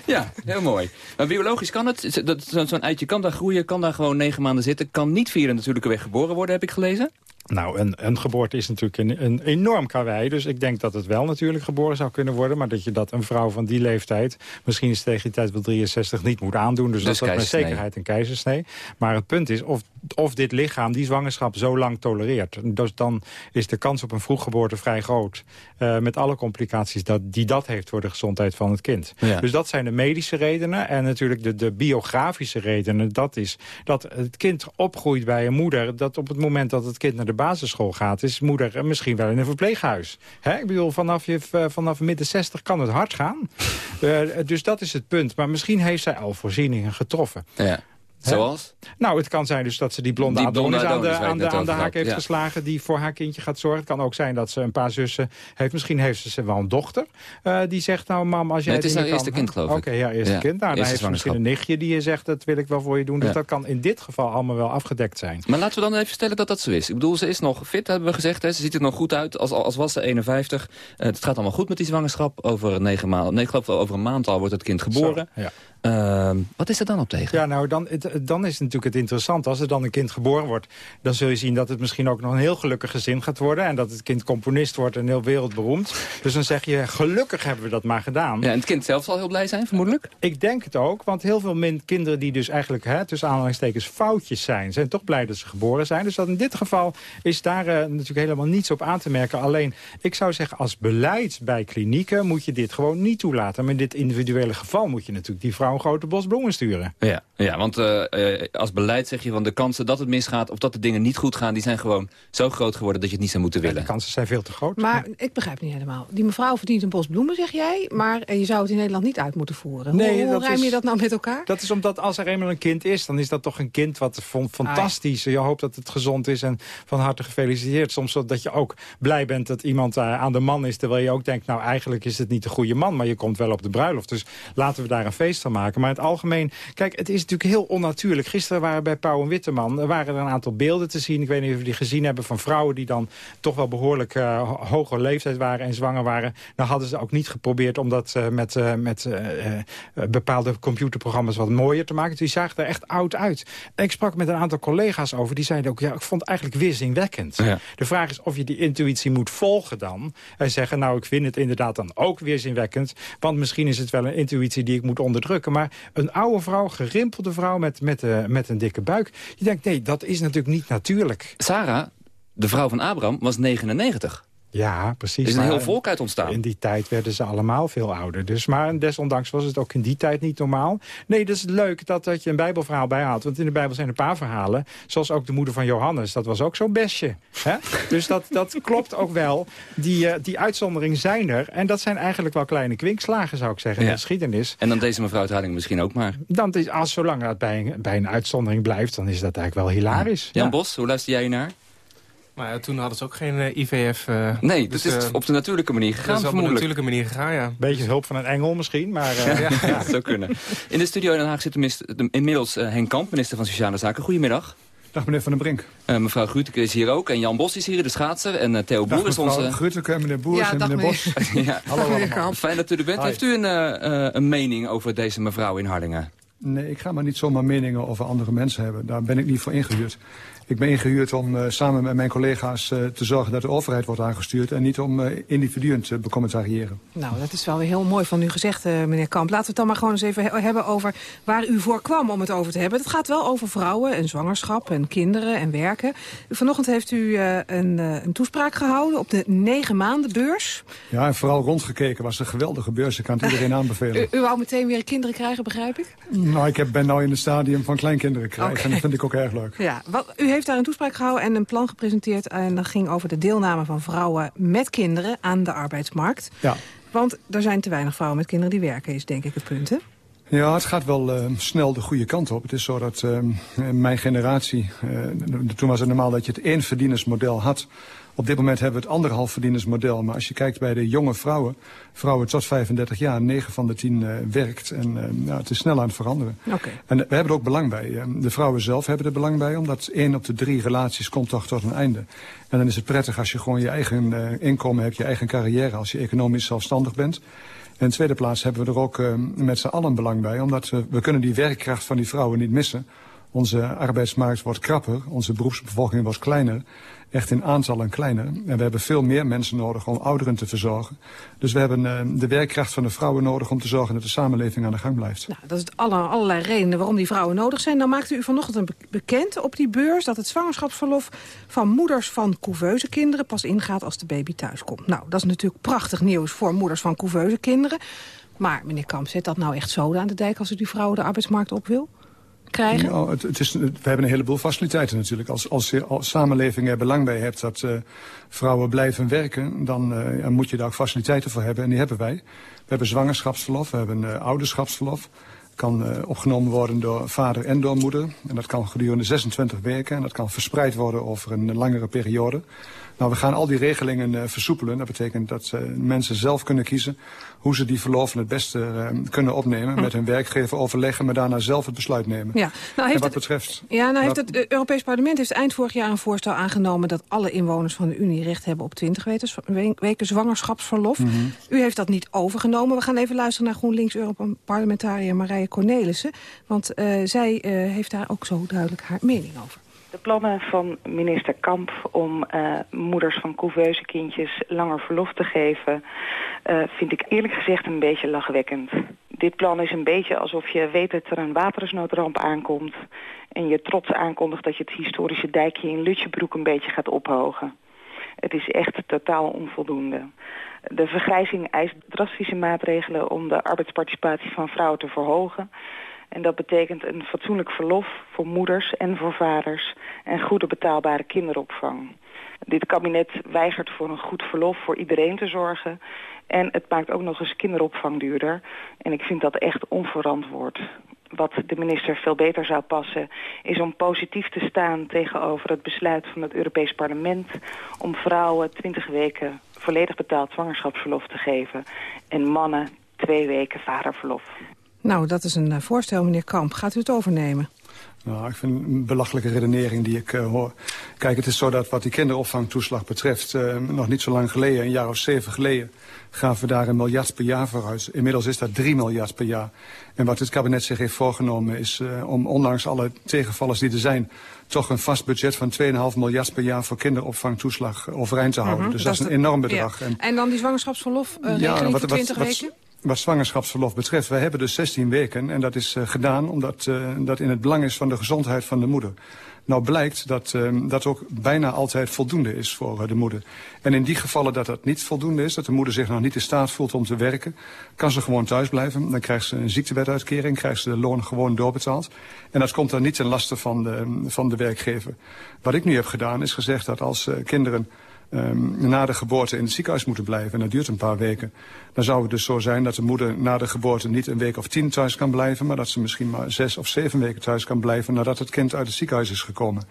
Ja, heel mooi. Maar biologisch kan het. Zo'n eitje kan daar groeien, kan daar gewoon negen maanden zitten. Kan niet via de natuurlijke weg geboren worden, heb ik gelezen. Nou, een, een geboorte is natuurlijk een, een enorm karwei. Dus ik denk dat het wel natuurlijk geboren zou kunnen worden. Maar dat je dat een vrouw van die leeftijd... misschien is tegen die tijd wel 63 niet moet aandoen. Dus, Dus dat is met zekerheid een keizersnee. Maar het punt is of, of dit lichaam die zwangerschap zo lang tolereert. Dus dan is de kans op een vroeggeboorte vrij groot. eh, met alle complicaties dat, die dat heeft voor de gezondheid van het kind. Ja. Dus dat zijn de medische redenen. En natuurlijk de, de biografische redenen. Dat is dat het kind opgroeit bij een moeder. Dat op het moment dat het kind naar de basisschool gaat... is moeder eh, misschien wel in een verpleeghuis. Hè? Ik bedoel, vanaf, je, eh, vanaf midden 60 kan het hard gaan. Eh, dus dat is het punt. Maar misschien heeft zij al voorzieningen getroffen. Ja. Hè? Zoals? Nou, het kan zijn dus dat ze die blonde Die blonde Adonis aan de, aan de, aan haak heeft ja. geslagen... die voor haar kindje gaat zorgen. Het kan ook zijn dat ze een paar zussen heeft. Misschien heeft ze wel een dochter eh, die zegt... nou, mam, als jij Nee, het is haar eerste kind, geloof ik. Oké, ja, eerste Ja, kind. Nou, dan heeft ze misschien een nichtje die je zegt... dat wil ik wel voor je doen. Dus dat kan in dit geval allemaal wel afgedekt zijn. Maar laten we dan even stellen dat dat zo is. Ik bedoel, ze is nog fit, hebben we gezegd. Hè? Ze ziet er nog goed uit, als, als was ze 51. Eh, het gaat allemaal goed met die zwangerschap. Over negen maanden, nee, ik geloof wel over een maand al wordt het kind geboren. Zo, ja. Ehm, wat is er dan op tegen? Ja, nou, dan, het- dan is natuurlijk het interessant. Als er dan een kind geboren wordt... dan zul je zien dat het misschien ook nog een heel gelukkig gezin gaat worden... en dat het kind componist wordt en heel wereldberoemd. Dus dan zeg je, gelukkig hebben we dat maar gedaan. Ja, en het kind zelf zal heel blij zijn, vermoedelijk? Ik denk het ook, want heel veel min kinderen die dus eigenlijk... Hè, tussen aanhalingstekens foutjes zijn... zijn toch blij dat ze geboren zijn. Dus dat in dit geval is daar eh, natuurlijk helemaal niets op aan te merken. Alleen, ik zou zeggen, als beleid bij klinieken... moet je dit gewoon niet toelaten. Maar in dit individuele geval moet je natuurlijk die vrouw een grote bos bloemen sturen. Ja, ja want eh, eh, als beleid zeg je van de kansen dat het misgaat... of dat de dingen niet goed gaan, die zijn gewoon zo groot geworden... dat je het niet zou moeten willen. De kansen zijn veel te groot. Maar ik begrijp niet helemaal. Die mevrouw verdient een bos bloemen, zeg jij. Maar eh, je zou het in Nederland niet uit moeten voeren. Nee, hoe hoe dat rijm is- je dat nou met elkaar? Dat is omdat als er eenmaal een kind is, dan is dat toch een kind wat van- fantastisch. Je hoopt dat het gezond is en van harte gefeliciteerd. Soms dat je ook blij bent dat iemand aan de man is. Terwijl je ook denkt, nou eigenlijk is het niet de goede man. Maar je komt wel op de bruiloft. Dus laten we daar een feest van maken. Maar in het algemeen, kijk, het is natuurlijk heel onnatuurlijk. Gisteren waren bij Pauw en Witteman er waren er een aantal beelden te zien. Ik weet niet of jullie die gezien hebben van vrouwen die dan toch wel behoorlijk eh, ho- hoge leeftijd waren en zwanger waren. Nou hadden ze ook niet geprobeerd om dat eh, met, eh, met eh, eh, bepaalde computerprogramma's wat mooier te maken. Die zagen er echt oud uit. En ik sprak met een aantal collega's over. Die zeiden ook, ja, ik vond het eigenlijk weerzinwekkend. Ja. De vraag is of je die intuïtie moet volgen dan. En zeggen, nou, ik vind het inderdaad dan ook weerzinwekkend. Want misschien is het wel een intuïtie die ik moet onderdrukken. Maar een oude vrouw, gerimpelde vrouw met, met, eh, met een dikke buik. Je denkt, nee, dat is natuurlijk niet natuurlijk. Sarah, de vrouw van Abraham, was 99. Ja, precies. Er is een heel volk uit ontstaan. In die tijd werden ze allemaal veel ouder. Dus, maar desondanks was het ook in die tijd niet normaal. Nee, dat is leuk dat, dat je een bijbelverhaal bijhaalt. Want in de Bijbel zijn een paar verhalen. Zoals ook de moeder van Johannes. Dat was ook zo'n besje. Hè? dus dat, dat klopt ook wel. Die, eh, die uitzonderingen zijn er. En dat zijn eigenlijk wel kleine kwinkslagen, zou ik zeggen, in de geschiedenis. En dan deze mevrouw misschien ook maar. Dan is, als zolang dat bij een, bij een uitzondering blijft, dan is dat eigenlijk wel hilarisch. Jan Ja. Bos, hoe luister jij naar? Maar ja, toen hadden ze ook geen eh, IVF. eh, Nee, dus, dat is eh, op de natuurlijke manier dat gegaan, is op een vermoedelijk. natuurlijke manier gegaan, ja. Beetje hulp van een engel misschien, maar... eh, Ja, dat zou kunnen. In de studio in Den Haag zit tenminste- de- inmiddels eh, Henk Kamp, minister van Sociale Zaken. Goedemiddag. Dag meneer Van den Brink. Eh, mevrouw Gruteke is hier ook. En Jan Bos is hier, de schaatser. En eh, Theo Boer is onze... Gruteke, meneer Boers Ja, en dag, meneer Bos. ja. Hallo allemaal. Fijn dat u er bent. Hi. Heeft u een, eh, eh, een mening over deze mevrouw in Hardingen? Nee, ik ga maar niet zomaar meningen over andere mensen hebben. Daar ben ik niet voor ingehuurd. Ik ben ingehuurd om eh, samen met mijn collega's eh, te zorgen dat de overheid wordt aangestuurd... en niet om eh, individuen te becommentariëren. Nou, dat is wel weer heel mooi van u gezegd, meneer Kamp. Laten we het dan maar gewoon eens even he- hebben over waar u voor kwam om het over te hebben. Het gaat wel over vrouwen en zwangerschap en kinderen en werken. Vanochtend heeft u een, een toespraak gehouden op de negen maanden beurs. Ja, en vooral rondgekeken was een geweldige beurs. Ik kan het iedereen aanbevelen. U, u wou meteen weer kinderen krijgen, begrijp ik? Nou, ik heb, ben nou in het stadium van kleinkinderen krijgen. En dat vind ik ook erg leuk. Ja, wat, u heeft daar een toespraak gehouden en een plan gepresenteerd. En dat ging over de deelname van vrouwen met kinderen aan de arbeidsmarkt. Ja. Want er zijn te weinig vrouwen met kinderen die werken, is denk ik het punt, hè? Ja, het gaat wel uh, snel de goede kant op. Het is zo dat uh, mijn generatie, uh, toen was het normaal dat je het één verdienersmodel had. Op dit moment hebben we het anderhalf verdienersmodel. Maar als je kijkt bij de jonge vrouwen, vrouwen tot 35 jaar, 9 van de 10 uh, werkt. En uh, nou, het is snel aan het veranderen. Okay. En we hebben er ook belang bij. De vrouwen zelf hebben er belang bij, omdat één op de drie relaties komt toch tot een einde. En dan is het prettig als je gewoon je eigen inkomen hebt, je eigen carrière, als je economisch zelfstandig bent. En in tweede plaats hebben we er ook met z'n allen belang bij. Omdat we, we kunnen die werkkracht van die vrouwen niet missen. Onze arbeidsmarkt wordt krapper, onze beroepsbevolking wordt kleiner. Echt in aantallen kleiner. En we hebben veel meer mensen nodig om ouderen te verzorgen. Dus we hebben uh, de werkkracht van de vrouwen nodig om te zorgen dat de samenleving aan de gang blijft. Nou, dat is alle, allerlei redenen waarom die vrouwen nodig zijn. Dan maakte u vanochtend bekend op die beurs dat het zwangerschapsverlof van moeders van couveuse kinderen pas ingaat als de baby thuis komt. Nou, dat is natuurlijk prachtig nieuws voor moeders van couveuse kinderen. Maar meneer Kamp, zet dat nou echt zoden aan de dijk als u die vrouwen de arbeidsmarkt op wil? Krijgen? Nou, het, het is, we hebben een heleboel faciliteiten natuurlijk. Als, als je als samenleving er belang bij hebt dat uh, vrouwen blijven werken... Dan, dan moet je daar ook faciliteiten voor hebben. En die hebben wij. We hebben zwangerschapsverlof, we hebben uh, ouderschapsverlof kan opgenomen worden door vader en door moeder. En dat kan gedurende 26 weken. En dat kan verspreid worden over een langere periode. Nou, we gaan al die regelingen uh, versoepelen. Dat betekent dat uh, mensen zelf kunnen kiezen hoe ze die verloven het beste uh, kunnen opnemen. Hm. Met hun werkgever overleggen, maar daarna zelf het besluit nemen. Ja. Nou, heeft en wat het, betreft... Ja, nou heeft het Europees Parlement heeft eind vorig jaar een voorstel aangenomen... dat alle inwoners van de Unie recht hebben op 20 weken zwangerschapsverlof. Mm -hmm. U heeft dat niet overgenomen. We gaan even luisteren naar GroenLinks-Europarlementariër Marije Cornelissen. Want uh, zij uh, heeft daar ook zo duidelijk haar mening over. De plannen van minister Kamp om uh, moeders van couveuse kindjes langer verlof te geven... Uh, vind ik eerlijk gezegd een beetje lachwekkend. Dit plan is een beetje alsof je weet dat er een watersnoodramp aankomt... en je trots aankondigt dat je het historische dijkje in Lutjebroek een beetje gaat ophogen. Het is echt totaal onvoldoende. De vergrijzing eist drastische maatregelen om de arbeidsparticipatie van vrouwen te verhogen... En dat betekent een fatsoenlijk verlof voor moeders en voor vaders en goede betaalbare kinderopvang. Dit kabinet weigert voor een goed verlof voor iedereen te zorgen. En het maakt ook nog eens kinderopvang duurder. En ik vind dat echt onverantwoord. Wat de minister veel beter zou passen is om positief te staan tegenover het besluit van het Europees Parlement om vrouwen 20 weken volledig betaald zwangerschapsverlof te geven en mannen twee weken vaderverlof. Nou, dat is een uh, voorstel, meneer Kamp. Gaat u het overnemen? Nou, ik vind een belachelijke redenering die ik uh, hoor. Kijk, het is zo dat wat die kinderopvangtoeslag betreft... Uh, nog niet zo lang geleden, een jaar of zeven geleden... gaven we daar een miljard per jaar voor uit. Inmiddels is dat drie miljard per jaar. En wat het kabinet zich heeft voorgenomen is uh, om ondanks alle tegenvallers die er zijn... toch een vast budget van 2,5 miljard per jaar voor kinderopvangtoeslag overeind te houden. Mhm, dus dat, is een enorm bedrag. Ja. En, en dan die zwangerschapsverlof ja, wat, voor 20 wat, weken? Wat, zwangerschapsverlof betreft, wij hebben dus 16 weken. En dat is uh, gedaan omdat uh, dat in het belang is van de gezondheid van de moeder. Nou blijkt dat uh, dat ook bijna altijd voldoende is voor uh, de moeder. En in die gevallen dat dat niet voldoende is, dat de moeder zich nog niet in staat voelt om te werken, kan ze gewoon thuis blijven. Dan krijgt ze een ziektewetuitkering, krijgt ze de loon gewoon doorbetaald. En dat komt dan niet ten laste van de, van de werkgever. Wat ik nu heb gedaan is gezegd dat als kinderen um, na de geboorte in het ziekenhuis moeten blijven. En dat duurt een paar weken. Dan zou het dus zo zijn dat de moeder na de geboorte niet een week of tien thuis kan blijven. Maar dat ze misschien maar zes of zeven weken thuis kan blijven nadat het kind uit het ziekenhuis is gekomen.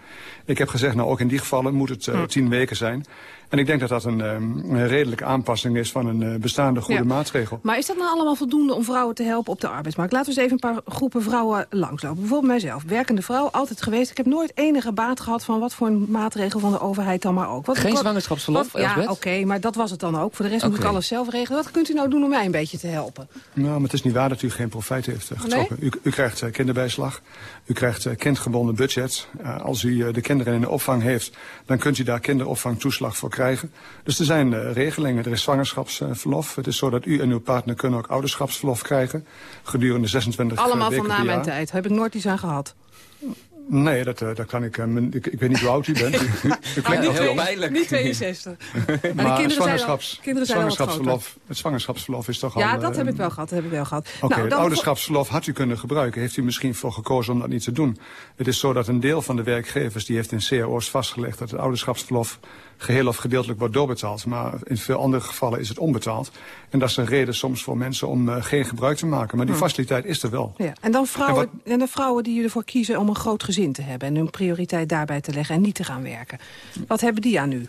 Ik heb gezegd, nou ook in die gevallen moet het uh, tien weken zijn. En ik denk dat dat een, een redelijke aanpassing is van een uh, bestaande goede ja. maatregel. Maar is dat nou allemaal voldoende om vrouwen te helpen op de arbeidsmarkt? Laten we eens even een paar groepen vrouwen langslopen. Bijvoorbeeld mijzelf, werkende vrouw, altijd geweest. Ik heb nooit enige baat gehad van wat voor een maatregel van de overheid dan maar ook. Wat, Geen zwangerschapsverlof, wat, Ja, oké, okay, maar dat was het dan ook. Voor de rest okay. moet ik alles zelf regelen. Wat kunt u nou doen om mij een beetje te helpen? Nou, maar het is niet waar dat u geen profijt heeft uh, getrokken. Nee? U, u, krijgt uh, kinderbijslag, u krijgt uh, kindgebonden budget. Uh, als u de kinderen in de opvang heeft, dan kunt u daar kinderopvangtoeslag voor krijgen. Dus er zijn regelingen. Er is zwangerschapsverlof. Het is zo dat u en uw partner kunnen ook ouderschapsverlof krijgen. Gedurende 26 Allemaal weken van na mijn tijd. Heb ik nooit iets aan gehad. Nee, dat, uh, dat kan ik, uh, ik. Ik weet niet hoe oud u bent. U, u, u klinkt nog heel pijnlijk. Niet 62. maar, maar de kinderen zwangerschaps, zijn al, kinderen zijn zwangerschapsverlof, het zwangerschapsverlof is toch ja, al... Ja, dat uh, heb ik wel gehad. Dat heb ik wel gehad. Oké, okay, nou, het ouderschapsverlof had u kunnen gebruiken. Heeft u misschien voor gekozen om dat niet te doen. Het is zo dat een deel van de werkgevers... die heeft in cao's vastgelegd dat het ouderschapsverlof geheel of gedeeltelijk wordt doorbetaald. Maar in veel andere gevallen is het onbetaald. En dat is een reden soms voor mensen om uh, geen gebruik te maken. Maar die Hm. faciliteit is er wel. Ja. En dan vrouwen, En en, de vrouwen die ervoor kiezen om een groot gezin te hebben... en hun prioriteit daarbij te leggen en niet te gaan werken. Wat hebben die aan u?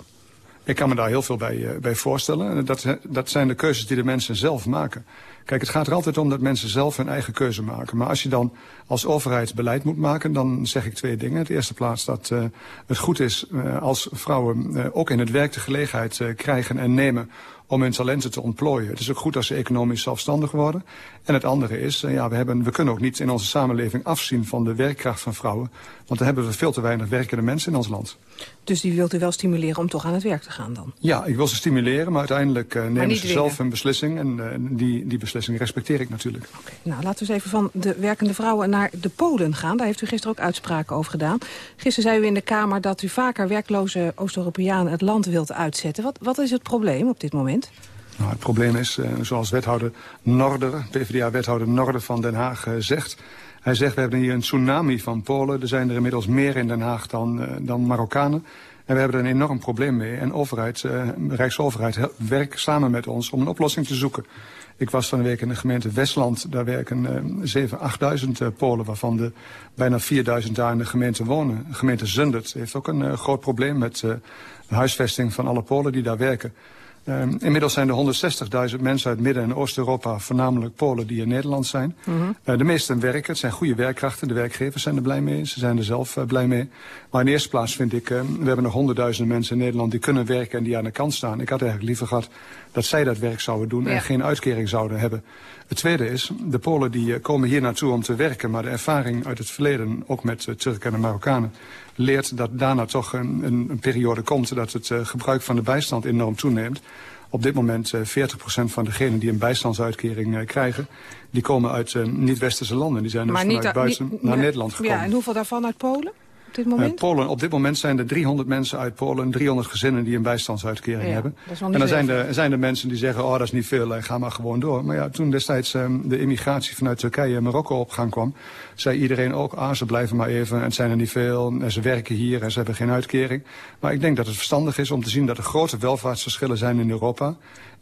Ik kan me daar heel veel bij, eh, bij voorstellen. En Dat, dat zijn de keuzes die de mensen zelf maken. Kijk, het gaat er altijd om dat mensen zelf hun eigen keuze maken. Maar als je dan als overheid beleid moet maken, dan zeg ik twee dingen. In de eerste plaats dat uh, het goed is uh, als vrouwen uh, ook in het werk de gelegenheid krijgen en nemen om hun talenten te ontplooien. Het is ook goed als ze economisch zelfstandig worden. En het andere is, ja, we, hebben, we kunnen ook niet in onze samenleving afzien van de werkkracht van vrouwen. Want dan hebben we veel te weinig werkende mensen in ons land. Dus die wilt u wel stimuleren om toch aan het werk te gaan dan? Ja, ik wil ze stimuleren, maar uiteindelijk uh, nemen ze zelf een beslissing. En uh, die, die beslissing respecteer ik natuurlijk. Okay, nou, laten we eens even van de werkende vrouwen naar de Polen gaan. Daar heeft u gisteren ook uitspraken over gedaan. Gisteren zei u in de Kamer dat u vaker werkloze Oost-Europeanen het land wilt uitzetten. Wat, wat is het probleem op dit moment? Nou, het probleem is, uh, zoals wethouder Norder, PvdA-wethouder Norder van Den Haag uh, zegt... Hij zegt, we hebben hier een tsunami van Polen. Er zijn er inmiddels meer in Den Haag dan, uh, dan Marokkanen. En we hebben er een enorm probleem mee. En overheid, uh, Rijksoverheid werkt samen met ons om een oplossing te zoeken. Ik was van de week in de gemeente Westland. Daar werken uh, 7.000, 8.000 uh, Polen, waarvan de bijna 4.000 daar in de gemeente wonen. De gemeente Zundert heeft ook een groot probleem met de huisvesting van alle Polen die daar werken. Uh, inmiddels zijn er 160.000 mensen uit Midden- en Oost-Europa, voornamelijk Polen, die in Nederland zijn. Mhm. Mm -hmm. uh, de meesten werken, het zijn goede werkkrachten, de werkgevers zijn er blij mee, ze zijn er zelf uh, blij mee. Maar in de eerste plaats vind ik, uh, we hebben nog honderdduizenden mensen in Nederland die kunnen werken en die aan de kant staan. Ik had eigenlijk liever gehad dat zij dat werk zouden doen ja. en geen uitkering zouden hebben. Het tweede is, de Polen die uh, komen hier naartoe om te werken, maar de ervaring uit het verleden, ook met Turken en de Marokkanen, leert dat daarna toch een, een, periode komt dat het uh, gebruik van de bijstand enorm toeneemt. Op dit moment uh, 40% van degenen die een bijstandsuitkering uh, krijgen... die komen uit niet-westerse landen. Die zijn dus maar vanuit niet, buiten niet, naar Nederland gekomen. Ja, en hoeveel daarvan uit Polen? Op dit moment? Uh, Polen, op dit moment zijn er 300 mensen uit Polen, 300 gezinnen die een bijstandsuitkering ja, hebben. en dan zijn er, zijn er mensen die zeggen, oh dat is niet veel, ga maar gewoon door. Maar ja, toen destijds um, de immigratie vanuit Turkije en Marokko op gang kwam, zei iedereen ook, ah ze blijven maar even en het zijn er niet veel en ze werken hier en ze hebben geen uitkering. Maar ik denk dat het verstandig is om te zien dat er grote welvaartsverschillen zijn in Europa.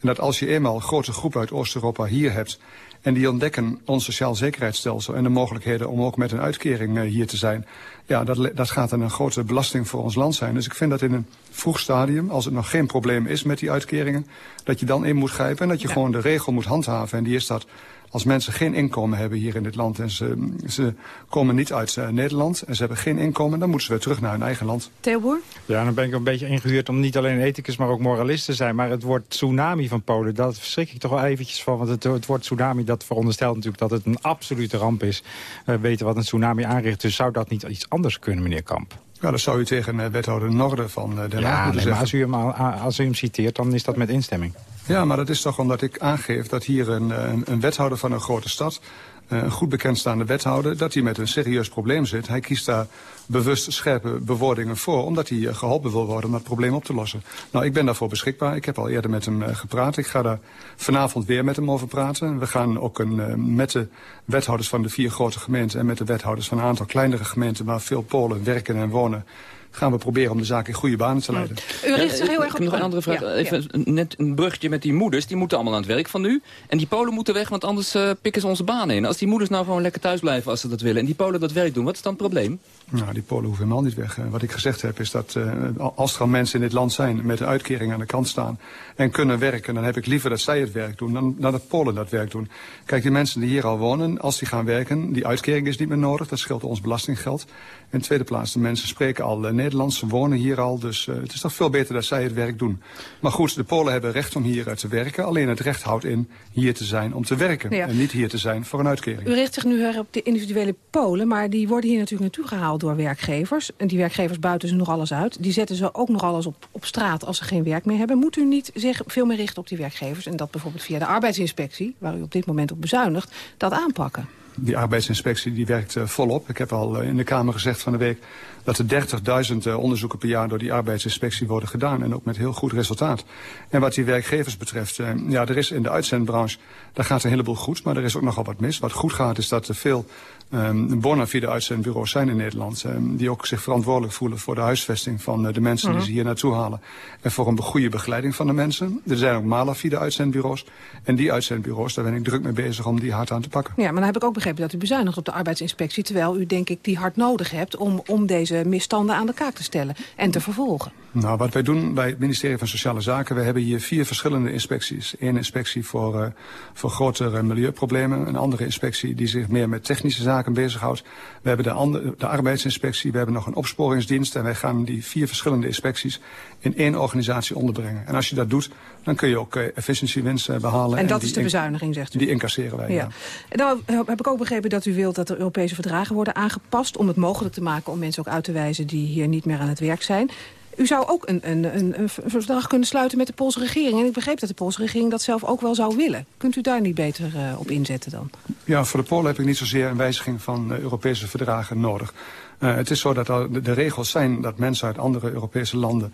En dat als je eenmaal een grote groep uit Oost-Europa hier hebt en die ontdekken ons sociaal zekerheidsstelsel en de mogelijkheden om ook met een uitkering uh, hier te zijn. Ja, dat, dat gaat dan een grote belasting voor ons land zijn. Dus ik vind dat in een vroeg stadium, als het nog geen probleem is met die uitkeringen, dat je dan in moet grijpen en dat je ja. gewoon de regel moet handhaven. En die is dat als mensen geen inkomen hebben hier in dit land en ze, ze komen niet uit uh, Nederland en ze hebben geen inkomen, dan moeten ze weer terug naar hun eigen land. Theo Boer? Ja, dan ben ik een beetje ingehuurd om niet alleen ethicus, maar ook moralist te zijn. Maar het woord tsunami van Polen, dat verschrik ik toch wel eventjes van. Want het, het woord tsunami, dat veronderstelt natuurlijk dat het een absolute ramp is. We weten wat een tsunami aanricht, dus zou dat niet iets anders kunnen, meneer Kamp? Ja, dat zou u tegen uh, wethouder Norden van uh, Den Haag ja, moeten nee, zeggen. Maar als u, hem, als u hem citeert, dan is dat met instemming. Ja, maar dat is toch omdat ik aangeef dat hier een, een, een wethouder van een grote stad... een goed bekendstaande wethouder, dat hij met een serieus probleem zit. Hij kiest daar bewust scherpe bewoordingen voor... omdat hij geholpen wil worden om dat probleem op te lossen. Nou, ik ben daarvoor beschikbaar. Ik heb al eerder met hem uh, gepraat. Ik ga daar vanavond weer met hem over praten. We gaan ook een, met de wethouders van de vier grote gemeenten... en met de wethouders van een aantal kleinere gemeenten... waar veel Polen werken en wonen gaan we proberen om de zaak in goede banen te leiden. U richt zich heel erg op... Nog een andere vraag. Ja, Even ja. net een bruggetje met die moeders. Die moeten allemaal aan het werk van nu. En die Polen moeten weg, want anders uh, pikken ze onze banen in. Als die moeders nou gewoon lekker thuis blijven als ze dat willen... en die Polen dat werk doen, wat is dan het probleem? Nou, die Polen hoeven helemaal niet weg. Wat ik gezegd heb is dat uh, als er al mensen in dit land zijn... met een uitkering aan de kant staan en kunnen werken... dan heb ik liever dat zij het werk doen dan, dan dat Polen dat werk doen. Kijk, die mensen die hier al wonen, als die gaan werken... die uitkering is niet meer nodig, dat scheelt ons belastinggeld. In tweede plaats, de mensen spreken al uh, Nederlands, ze wonen hier al... dus uh, het is toch veel beter dat zij het werk doen. Maar goed, de Polen hebben recht om hier te werken... alleen het recht houdt in hier te zijn om te werken... Ja. en niet hier te zijn voor een uitkering. U richt zich nu op de individuele Polen... maar die worden hier natuurlijk naartoe gehaald door werkgevers. En die werkgevers buiten ze nog alles uit. Die zetten ze ook nog alles op, op straat als ze geen werk meer hebben. Moet u niet zich veel meer richten op die werkgevers... en dat bijvoorbeeld via de arbeidsinspectie, waar u op dit moment op bezuinigt, dat aanpakken? Die arbeidsinspectie die werkt volop. Ik heb al in de Kamer gezegd van de week dat er 30.000 onderzoeken per jaar door die arbeidsinspectie worden gedaan. En ook met heel goed resultaat. En wat die werkgevers betreft, ja, er is in de uitzendbranche, daar gaat een heleboel goed. Maar er is ook nogal wat mis. Wat goed gaat is dat er veel um, bona fide uitzendbureaus zijn in Nederland. Um, die ook zich verantwoordelijk voelen voor de huisvesting van de mensen die ze hier naartoe halen. En voor een goede begeleiding van de mensen. Er zijn ook malafide uitzendbureaus. En die uitzendbureaus, daar ben ik druk mee bezig om die hard aan te pakken. Ja, maar dan heb ik ook begrepen dat u bezuinigt op de arbeidsinspectie. Terwijl u denk ik die hard nodig hebt om, om deze misstanden aan de kaak te stellen. En te vervolgen. Nou, wat wij doen bij het ministerie van Sociale Zaken... we hebben hier vier verschillende inspecties. Eén inspectie voor, uh, voor grotere milieuproblemen. Een andere inspectie die zich meer met technische zaken bezighoudt. We hebben de, andere, de arbeidsinspectie, we hebben nog een opsporingsdienst... en wij gaan die vier verschillende inspecties in één organisatie onderbrengen. En als je dat doet, dan kun je ook uh, efficiëntiewinst uh, behalen. En dat en is de bezuiniging, zegt u? Die incasseren wij, ja. ja. En nou heb ik ook begrepen dat u wilt dat de Europese verdragen worden aangepast... om het mogelijk te maken om mensen ook uit te wijzen die hier niet meer aan het werk zijn. U zou ook een, een, een, een verdrag kunnen sluiten met de Poolse regering. En ik begreep dat de Poolse regering dat zelf ook wel zou willen. Kunt u daar niet beter uh, op inzetten dan? Ja, voor de Polen heb ik niet zozeer een wijziging van uh, Europese verdragen nodig. Uh, het is zo dat de, de regels zijn dat mensen uit andere Europese landen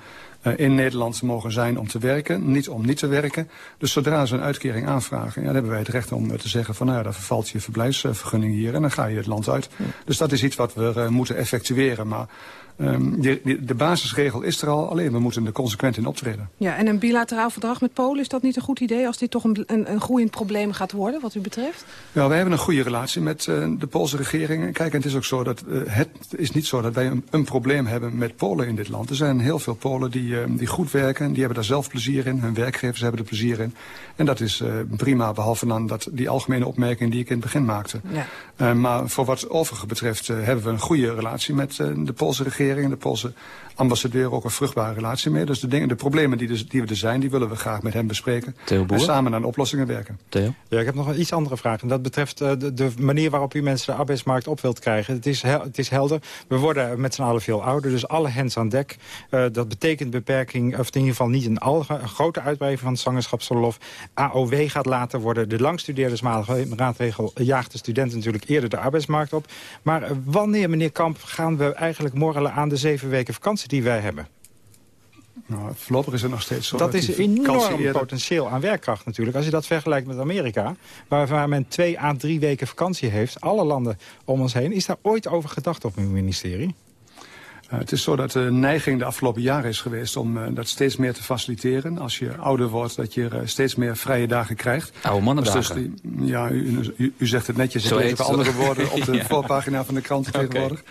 in Nederland mogen zijn om te werken, niet om niet te werken. Dus zodra ze een uitkering aanvragen, ja, dan hebben wij het recht om te zeggen van nou ja, dan vervalt je verblijfsvergunning hier en dan ga je het land uit. Ja. Dus dat is iets wat we moeten effectueren. Maar Um, de, de, basisregel is er al, alleen we moeten er consequent in optreden. Ja, en een bilateraal verdrag met Polen, is dat niet een goed idee... als dit toch een, een, een groeiend probleem gaat worden, wat u betreft? Ja, wij hebben een goede relatie met uh, de Poolse regering. Kijk, en het is ook zo dat uh, het is niet zo dat wij een, een, probleem hebben met Polen in dit land. Er zijn heel veel Polen die, uh, die goed werken, die hebben daar zelf plezier in. Hun werkgevers hebben er plezier in. En dat is prima, behalve dan dat, die algemene opmerking die ik in het begin maakte. Ja. maar voor wat overige betreft hebben we een goede relatie met de Poolse regering en de Poolse ambassadeur ook een vruchtbare relatie mee. Dus de, dingen, de problemen die, dus, die we er zijn, die willen we graag met hem bespreken. Theo en samen aan oplossingen werken. Theo? Ja, ik heb nog een iets andere vraag. En dat betreft uh, de, de, manier waarop u mensen de arbeidsmarkt op wilt krijgen. Het is, hel, het is helder. We worden met z'n allen veel ouder, dus alle hens aan dek. Uh, dat betekent beperking, of in ieder geval niet een, al, een grote uitbreiding van het zwangerschapsverlof. AOW gaat later worden. De langstudeerdersmaatregel jaagt de studenten natuurlijk eerder de arbeidsmarkt op. Maar uh, wanneer, meneer Kamp, gaan we eigenlijk morgen aan de zeven weken vakantie die wij hebben? Nou, voorlopig is het nog steeds zo. Dat, dat is enorm potentieel aan werkkracht natuurlijk. Als je dat vergelijkt met Amerika, waar, waar men twee à drie weken vakantie heeft... alle landen om ons heen, is daar ooit over gedacht op uw ministerie? Uh, het is zo dat de neiging de afgelopen jaren is geweest om uh, dat steeds meer te faciliteren. Als je ouder wordt, dat je uh, steeds meer vrije dagen krijgt. Oude mannendagen. Dus die, ja, u, u, u, zegt het netjes. Ik lees andere woorden op de ja. voorpagina van de krant tegenwoordig.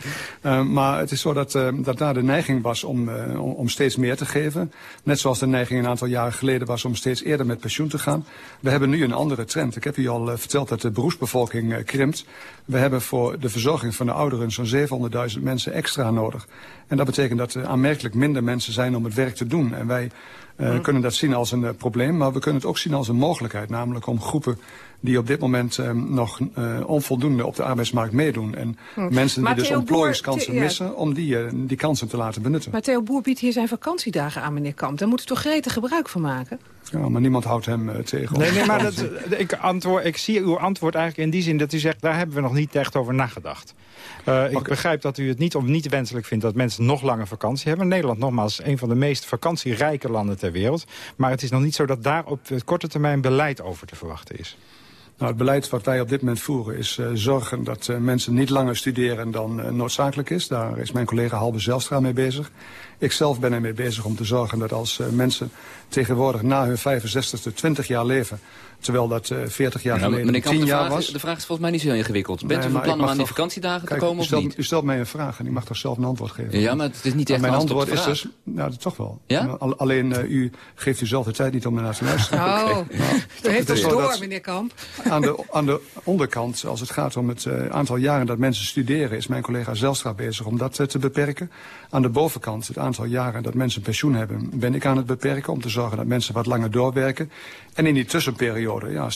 Okay. maar het is zo dat, dat daar de neiging was om, om, om, steeds meer te geven. Net zoals de neiging een aantal jaren geleden was om steeds eerder met pensioen te gaan. We hebben nu een andere trend. Ik heb u al verteld dat de beroepsbevolking krimpt. We hebben voor de verzorging van de ouderen zo'n 700.000 mensen extra nodig. En dat betekent dat er aanmerkelijk minder mensen zijn om het werk te doen. En wij uh, kunnen dat zien als een uh, probleem, maar we kunnen het ook zien als een mogelijkheid. Namelijk om groepen die op dit moment uh, nog onvoldoende op de arbeidsmarkt meedoen. En hm. mensen die dus ontplooiingskansen missen, om die, die kansen te laten benutten. Maar Theo Boer biedt hier zijn vakantiedagen aan, meneer Kamp. Daar moet u toch gretig gebruik van maken? Ja, maar niemand houdt hem tegen. Nee, nee maar dat, ik, antwoord, ik zie uw antwoord eigenlijk in die zin dat u zegt... daar hebben we nog niet echt over nagedacht. Uh, ik begrijp dat u het niet, of niet wenselijk vindt dat mensen nog langer vakantie hebben. Nederland nogmaals is een van de meest vakantierijke landen ter wereld. Maar het is nog niet zo dat daar op korte termijn beleid over te verwachten is. Nou, het beleid wat wij op dit moment voeren is uh, zorgen dat uh, mensen niet langer studeren dan uh, noodzakelijk is. Daar is mijn collega Halbe Zelstra mee bezig. Ik zelf ben ermee bezig om te zorgen dat als mensen tegenwoordig na hun 65e 20 jaar leven Terwijl dat uh, 40 jaar geleden nou, 10 jaar was. De vraag is volgens mij niet zo heel ingewikkeld. Bent nee, u van plan om aan die vakantiedagen kijk, te komen u stelt, of niet? U stelt mij een vraag en ik mag toch zelf een antwoord geven. Ja, maar het is niet echt mijn antwoord is dus, nou, toch wel. Ja? Alleen uh, u geeft u zelf de tijd niet om naar te luisteren. Oh, okay. nou, u heeft het door, meneer Kamp. Aan de, aan de onderkant, als het gaat om het uh, aantal jaren dat mensen studeren... is mijn collega Zelstra bezig om dat uh, te beperken. Aan de bovenkant, het aantal jaren dat mensen pensioen hebben... ben ik aan het beperken om te zorgen dat mensen wat langer doorwerken. En in die tussenperiode, ja,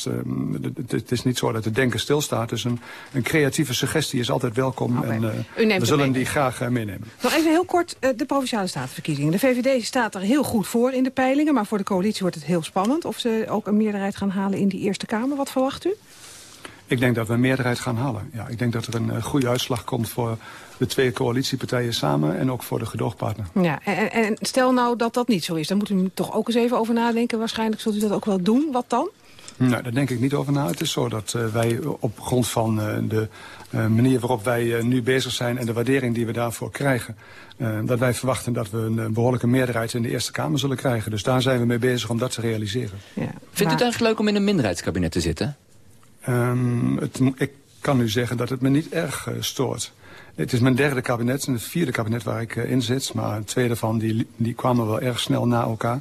het is niet zo dat het denken stilstaat. Dus een, een creatieve suggestie is altijd welkom okay. en uh, we zullen die graag uh, meenemen. Nog even heel kort uh, de Provinciale Statenverkiezingen. De VVD staat er heel goed voor in de peilingen, maar voor de coalitie wordt het heel spannend. Of ze ook een meerderheid gaan halen in die Eerste Kamer. Wat verwacht u? Ik denk dat we een meerderheid gaan halen. Ja, ik denk dat er een goede uitslag komt voor de twee coalitiepartijen samen... en ook voor de gedoogpartner. Ja, en, en, stel nou dat dat niet zo is, dan moet u toch ook eens even over nadenken. Waarschijnlijk zult u dat ook wel doen. Wat dan? Nou, daar denk ik niet over na. Het is zo dat uh, wij op grond van uh, de uh, manier waarop wij nu bezig zijn... en de waardering die we daarvoor krijgen... dat wij verwachten dat we een behoorlijke meerderheid in de Eerste Kamer zullen krijgen. Dus daar zijn we mee bezig om dat te realiseren. Ja, Vindt maar... u het eigenlijk leuk om in een minderheidskabinet te zitten? Um, het, ik kan u zeggen dat het me niet erg stoort. Het is mijn derde kabinet en het vierde kabinet waar ik in zit. Maar twee daarvan die, die kwamen wel erg snel na elkaar.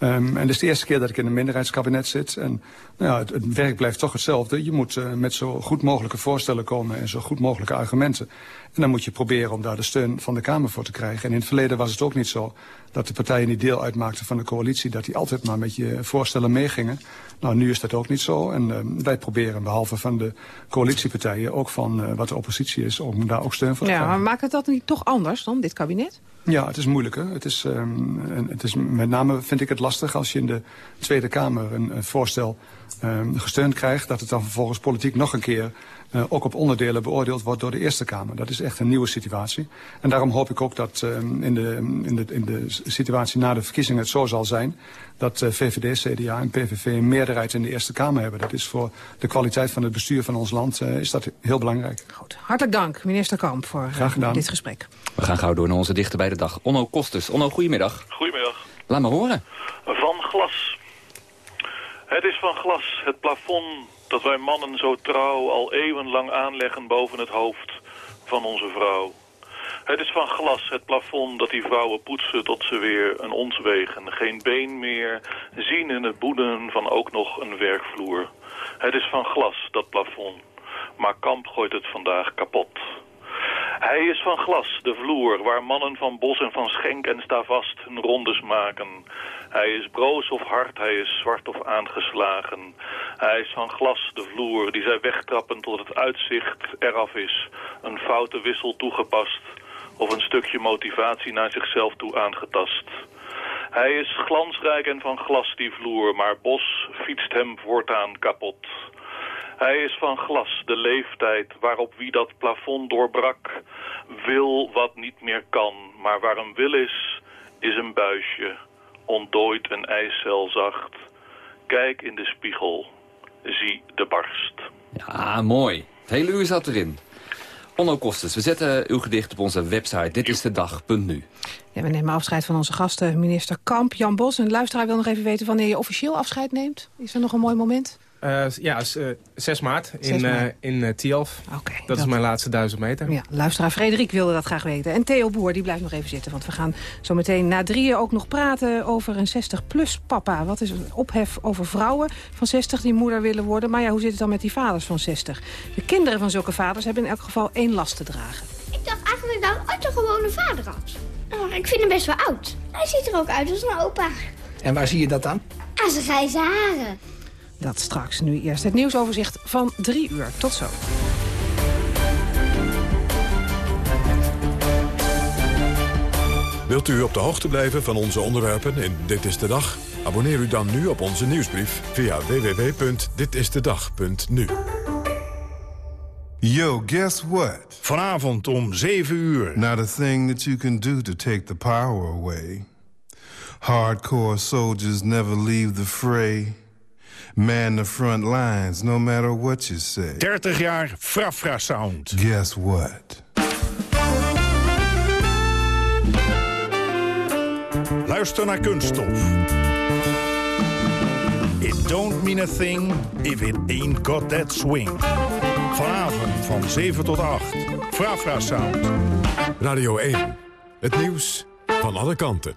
Um, en het is de eerste keer dat ik in een minderheidskabinet zit. En nou ja, het, het werk blijft toch hetzelfde. Je moet uh, met zo goed mogelijke voorstellen komen en zo goed mogelijke argumenten. En dan moet je proberen om daar de steun van de Kamer voor te krijgen. En in het verleden was het ook niet zo dat de partijen die deel uitmaakten van de coalitie... dat die altijd maar met je voorstellen meegingen. Nou, nu is dat ook niet zo. En uh, wij proberen, behalve van de coalitiepartijen... ook van uh, wat de oppositie is, om daar ook steun voor te ja, krijgen. Ja, maar maakt het dat niet toch anders dan dit kabinet? Ja, het is moeilijker. Het is, um, het is met name vind ik het lastig als je in de Tweede Kamer een, een voorstel um, gesteund krijgt... dat het dan vervolgens politiek nog een keer uh, ook op onderdelen beoordeeld wordt door de Eerste Kamer. Dat is echt een nieuwe situatie. En daarom hoop ik ook dat um, in, de, in, de, in de situatie na de verkiezingen het zo zal zijn... dat uh, VVD, CDA en PVV een meerderheid in de Eerste Kamer hebben. Dat is voor de kwaliteit van het bestuur van ons land uh, is dat heel belangrijk. Goed. Hartelijk dank, minister Kamp, voor dit gesprek. We gaan gauw door naar onze dichter bij de dag. Onno Kostes. Onno, goedemiddag. Goedemiddag. Laat me horen. Van glas. Het is van glas, het plafond dat wij mannen zo trouw al eeuwenlang aanleggen boven het hoofd van onze vrouw. Het is van glas, het plafond dat die vrouwen poetsen tot ze weer een ons wegen. Geen been meer, zien in het boeden van ook nog een werkvloer. Het is van glas, dat plafond. Maar Kamp gooit het vandaag kapot. Hij is van glas, de vloer, waar mannen van Bos en van Schenk en Stavast hun rondes maken. Hij is broos of hard, hij is zwart of aangeslagen. Hij is van glas, de vloer, die zij wegtrappen tot het uitzicht eraf is. Een foute wissel toegepast of een stukje motivatie naar zichzelf toe aangetast. Hij is glansrijk en van glas, die vloer, maar Bos fietst hem voortaan kapot. Hij is van glas, de leeftijd waarop wie dat plafond doorbrak... wil wat niet meer kan, maar waar een wil is, is een buisje. Ontdooid een ijscel zacht. Kijk in de spiegel, zie de barst. Ja, mooi. Het hele uur zat erin. Onno Kostes, we zetten uw gedicht op onze website. Dit is de dag.nu. Ja, we nemen afscheid van onze gasten, minister Kamp, Jan Bos. En luisteraar wil nog even weten wanneer je officieel afscheid neemt. Is er nog een mooi moment? Uh, ja, uh, 6 maart 6 in, maart. uh, in. Okay, dat, dat, is mijn laatste duizend meter. Ja, luisteraar Frederik wilde dat graag weten. En Theo Boer, die blijft nog even zitten. Want we gaan zo meteen na drieën ook nog praten over een 60-plus papa. Wat is een ophef over vrouwen van 60 die moeder willen worden. Maar ja, hoe zit het dan met die vaders van 60? De kinderen van zulke vaders hebben in elk geval één last te dragen. Ik dacht eigenlijk dat ik ooit een gewone vader had. Maar ik vind hem best wel oud. Hij ziet er ook uit als een opa. En waar zie je dat dan? Aan zijn grijze haren. Dat straks nu eerst het nieuwsoverzicht van drie uur. Tot zo. Wilt u op de hoogte blijven van onze onderwerpen in Dit is de Dag? Abonneer u dan nu op onze nieuwsbrief via www.ditistedag.nu. Yo, guess what? Vanavond om 7 uur. Not a thing that you can do to take the power away. Hardcore soldiers never leave the fray. Man the front lines, no matter what you say. 30 jaar Frafra Sound. Guess what? Luister naar Kunststof. It don't mean a thing if it ain't got that swing. Vanavond van 7 tot 8. Frafra Sound. Radio 1. Het nieuws van alle kanten.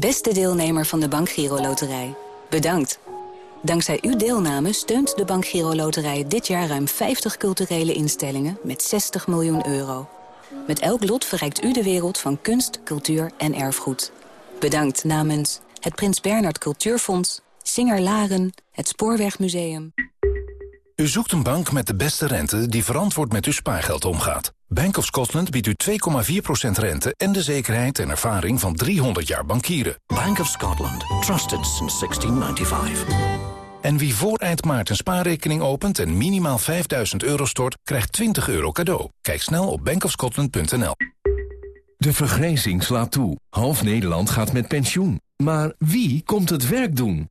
Beste deelnemer van de Bank Giro Loterij, bedankt. Dankzij uw deelname steunt de Bank Giro Loterij dit jaar ruim 50 culturele instellingen met 60 miljoen euro. Met elk lot verrijkt u de wereld van kunst, cultuur en erfgoed. Bedankt namens het Prins Bernhard Cultuurfonds, Singer Laren, het Spoorwegmuseum. U zoekt een bank met de beste rente die verantwoord met uw spaargeld omgaat. Bank of Scotland biedt u 2,4% rente en de zekerheid en ervaring van 300 jaar bankieren. Bank of Scotland. Trusted since 1695. En wie voor eind maart een spaarrekening opent en minimaal 5000 euro stort, krijgt 20 euro cadeau. Kijk snel op bankofscotland.nl. De vergrijzing slaat toe. Half Nederland gaat met pensioen. Maar wie komt het werk doen?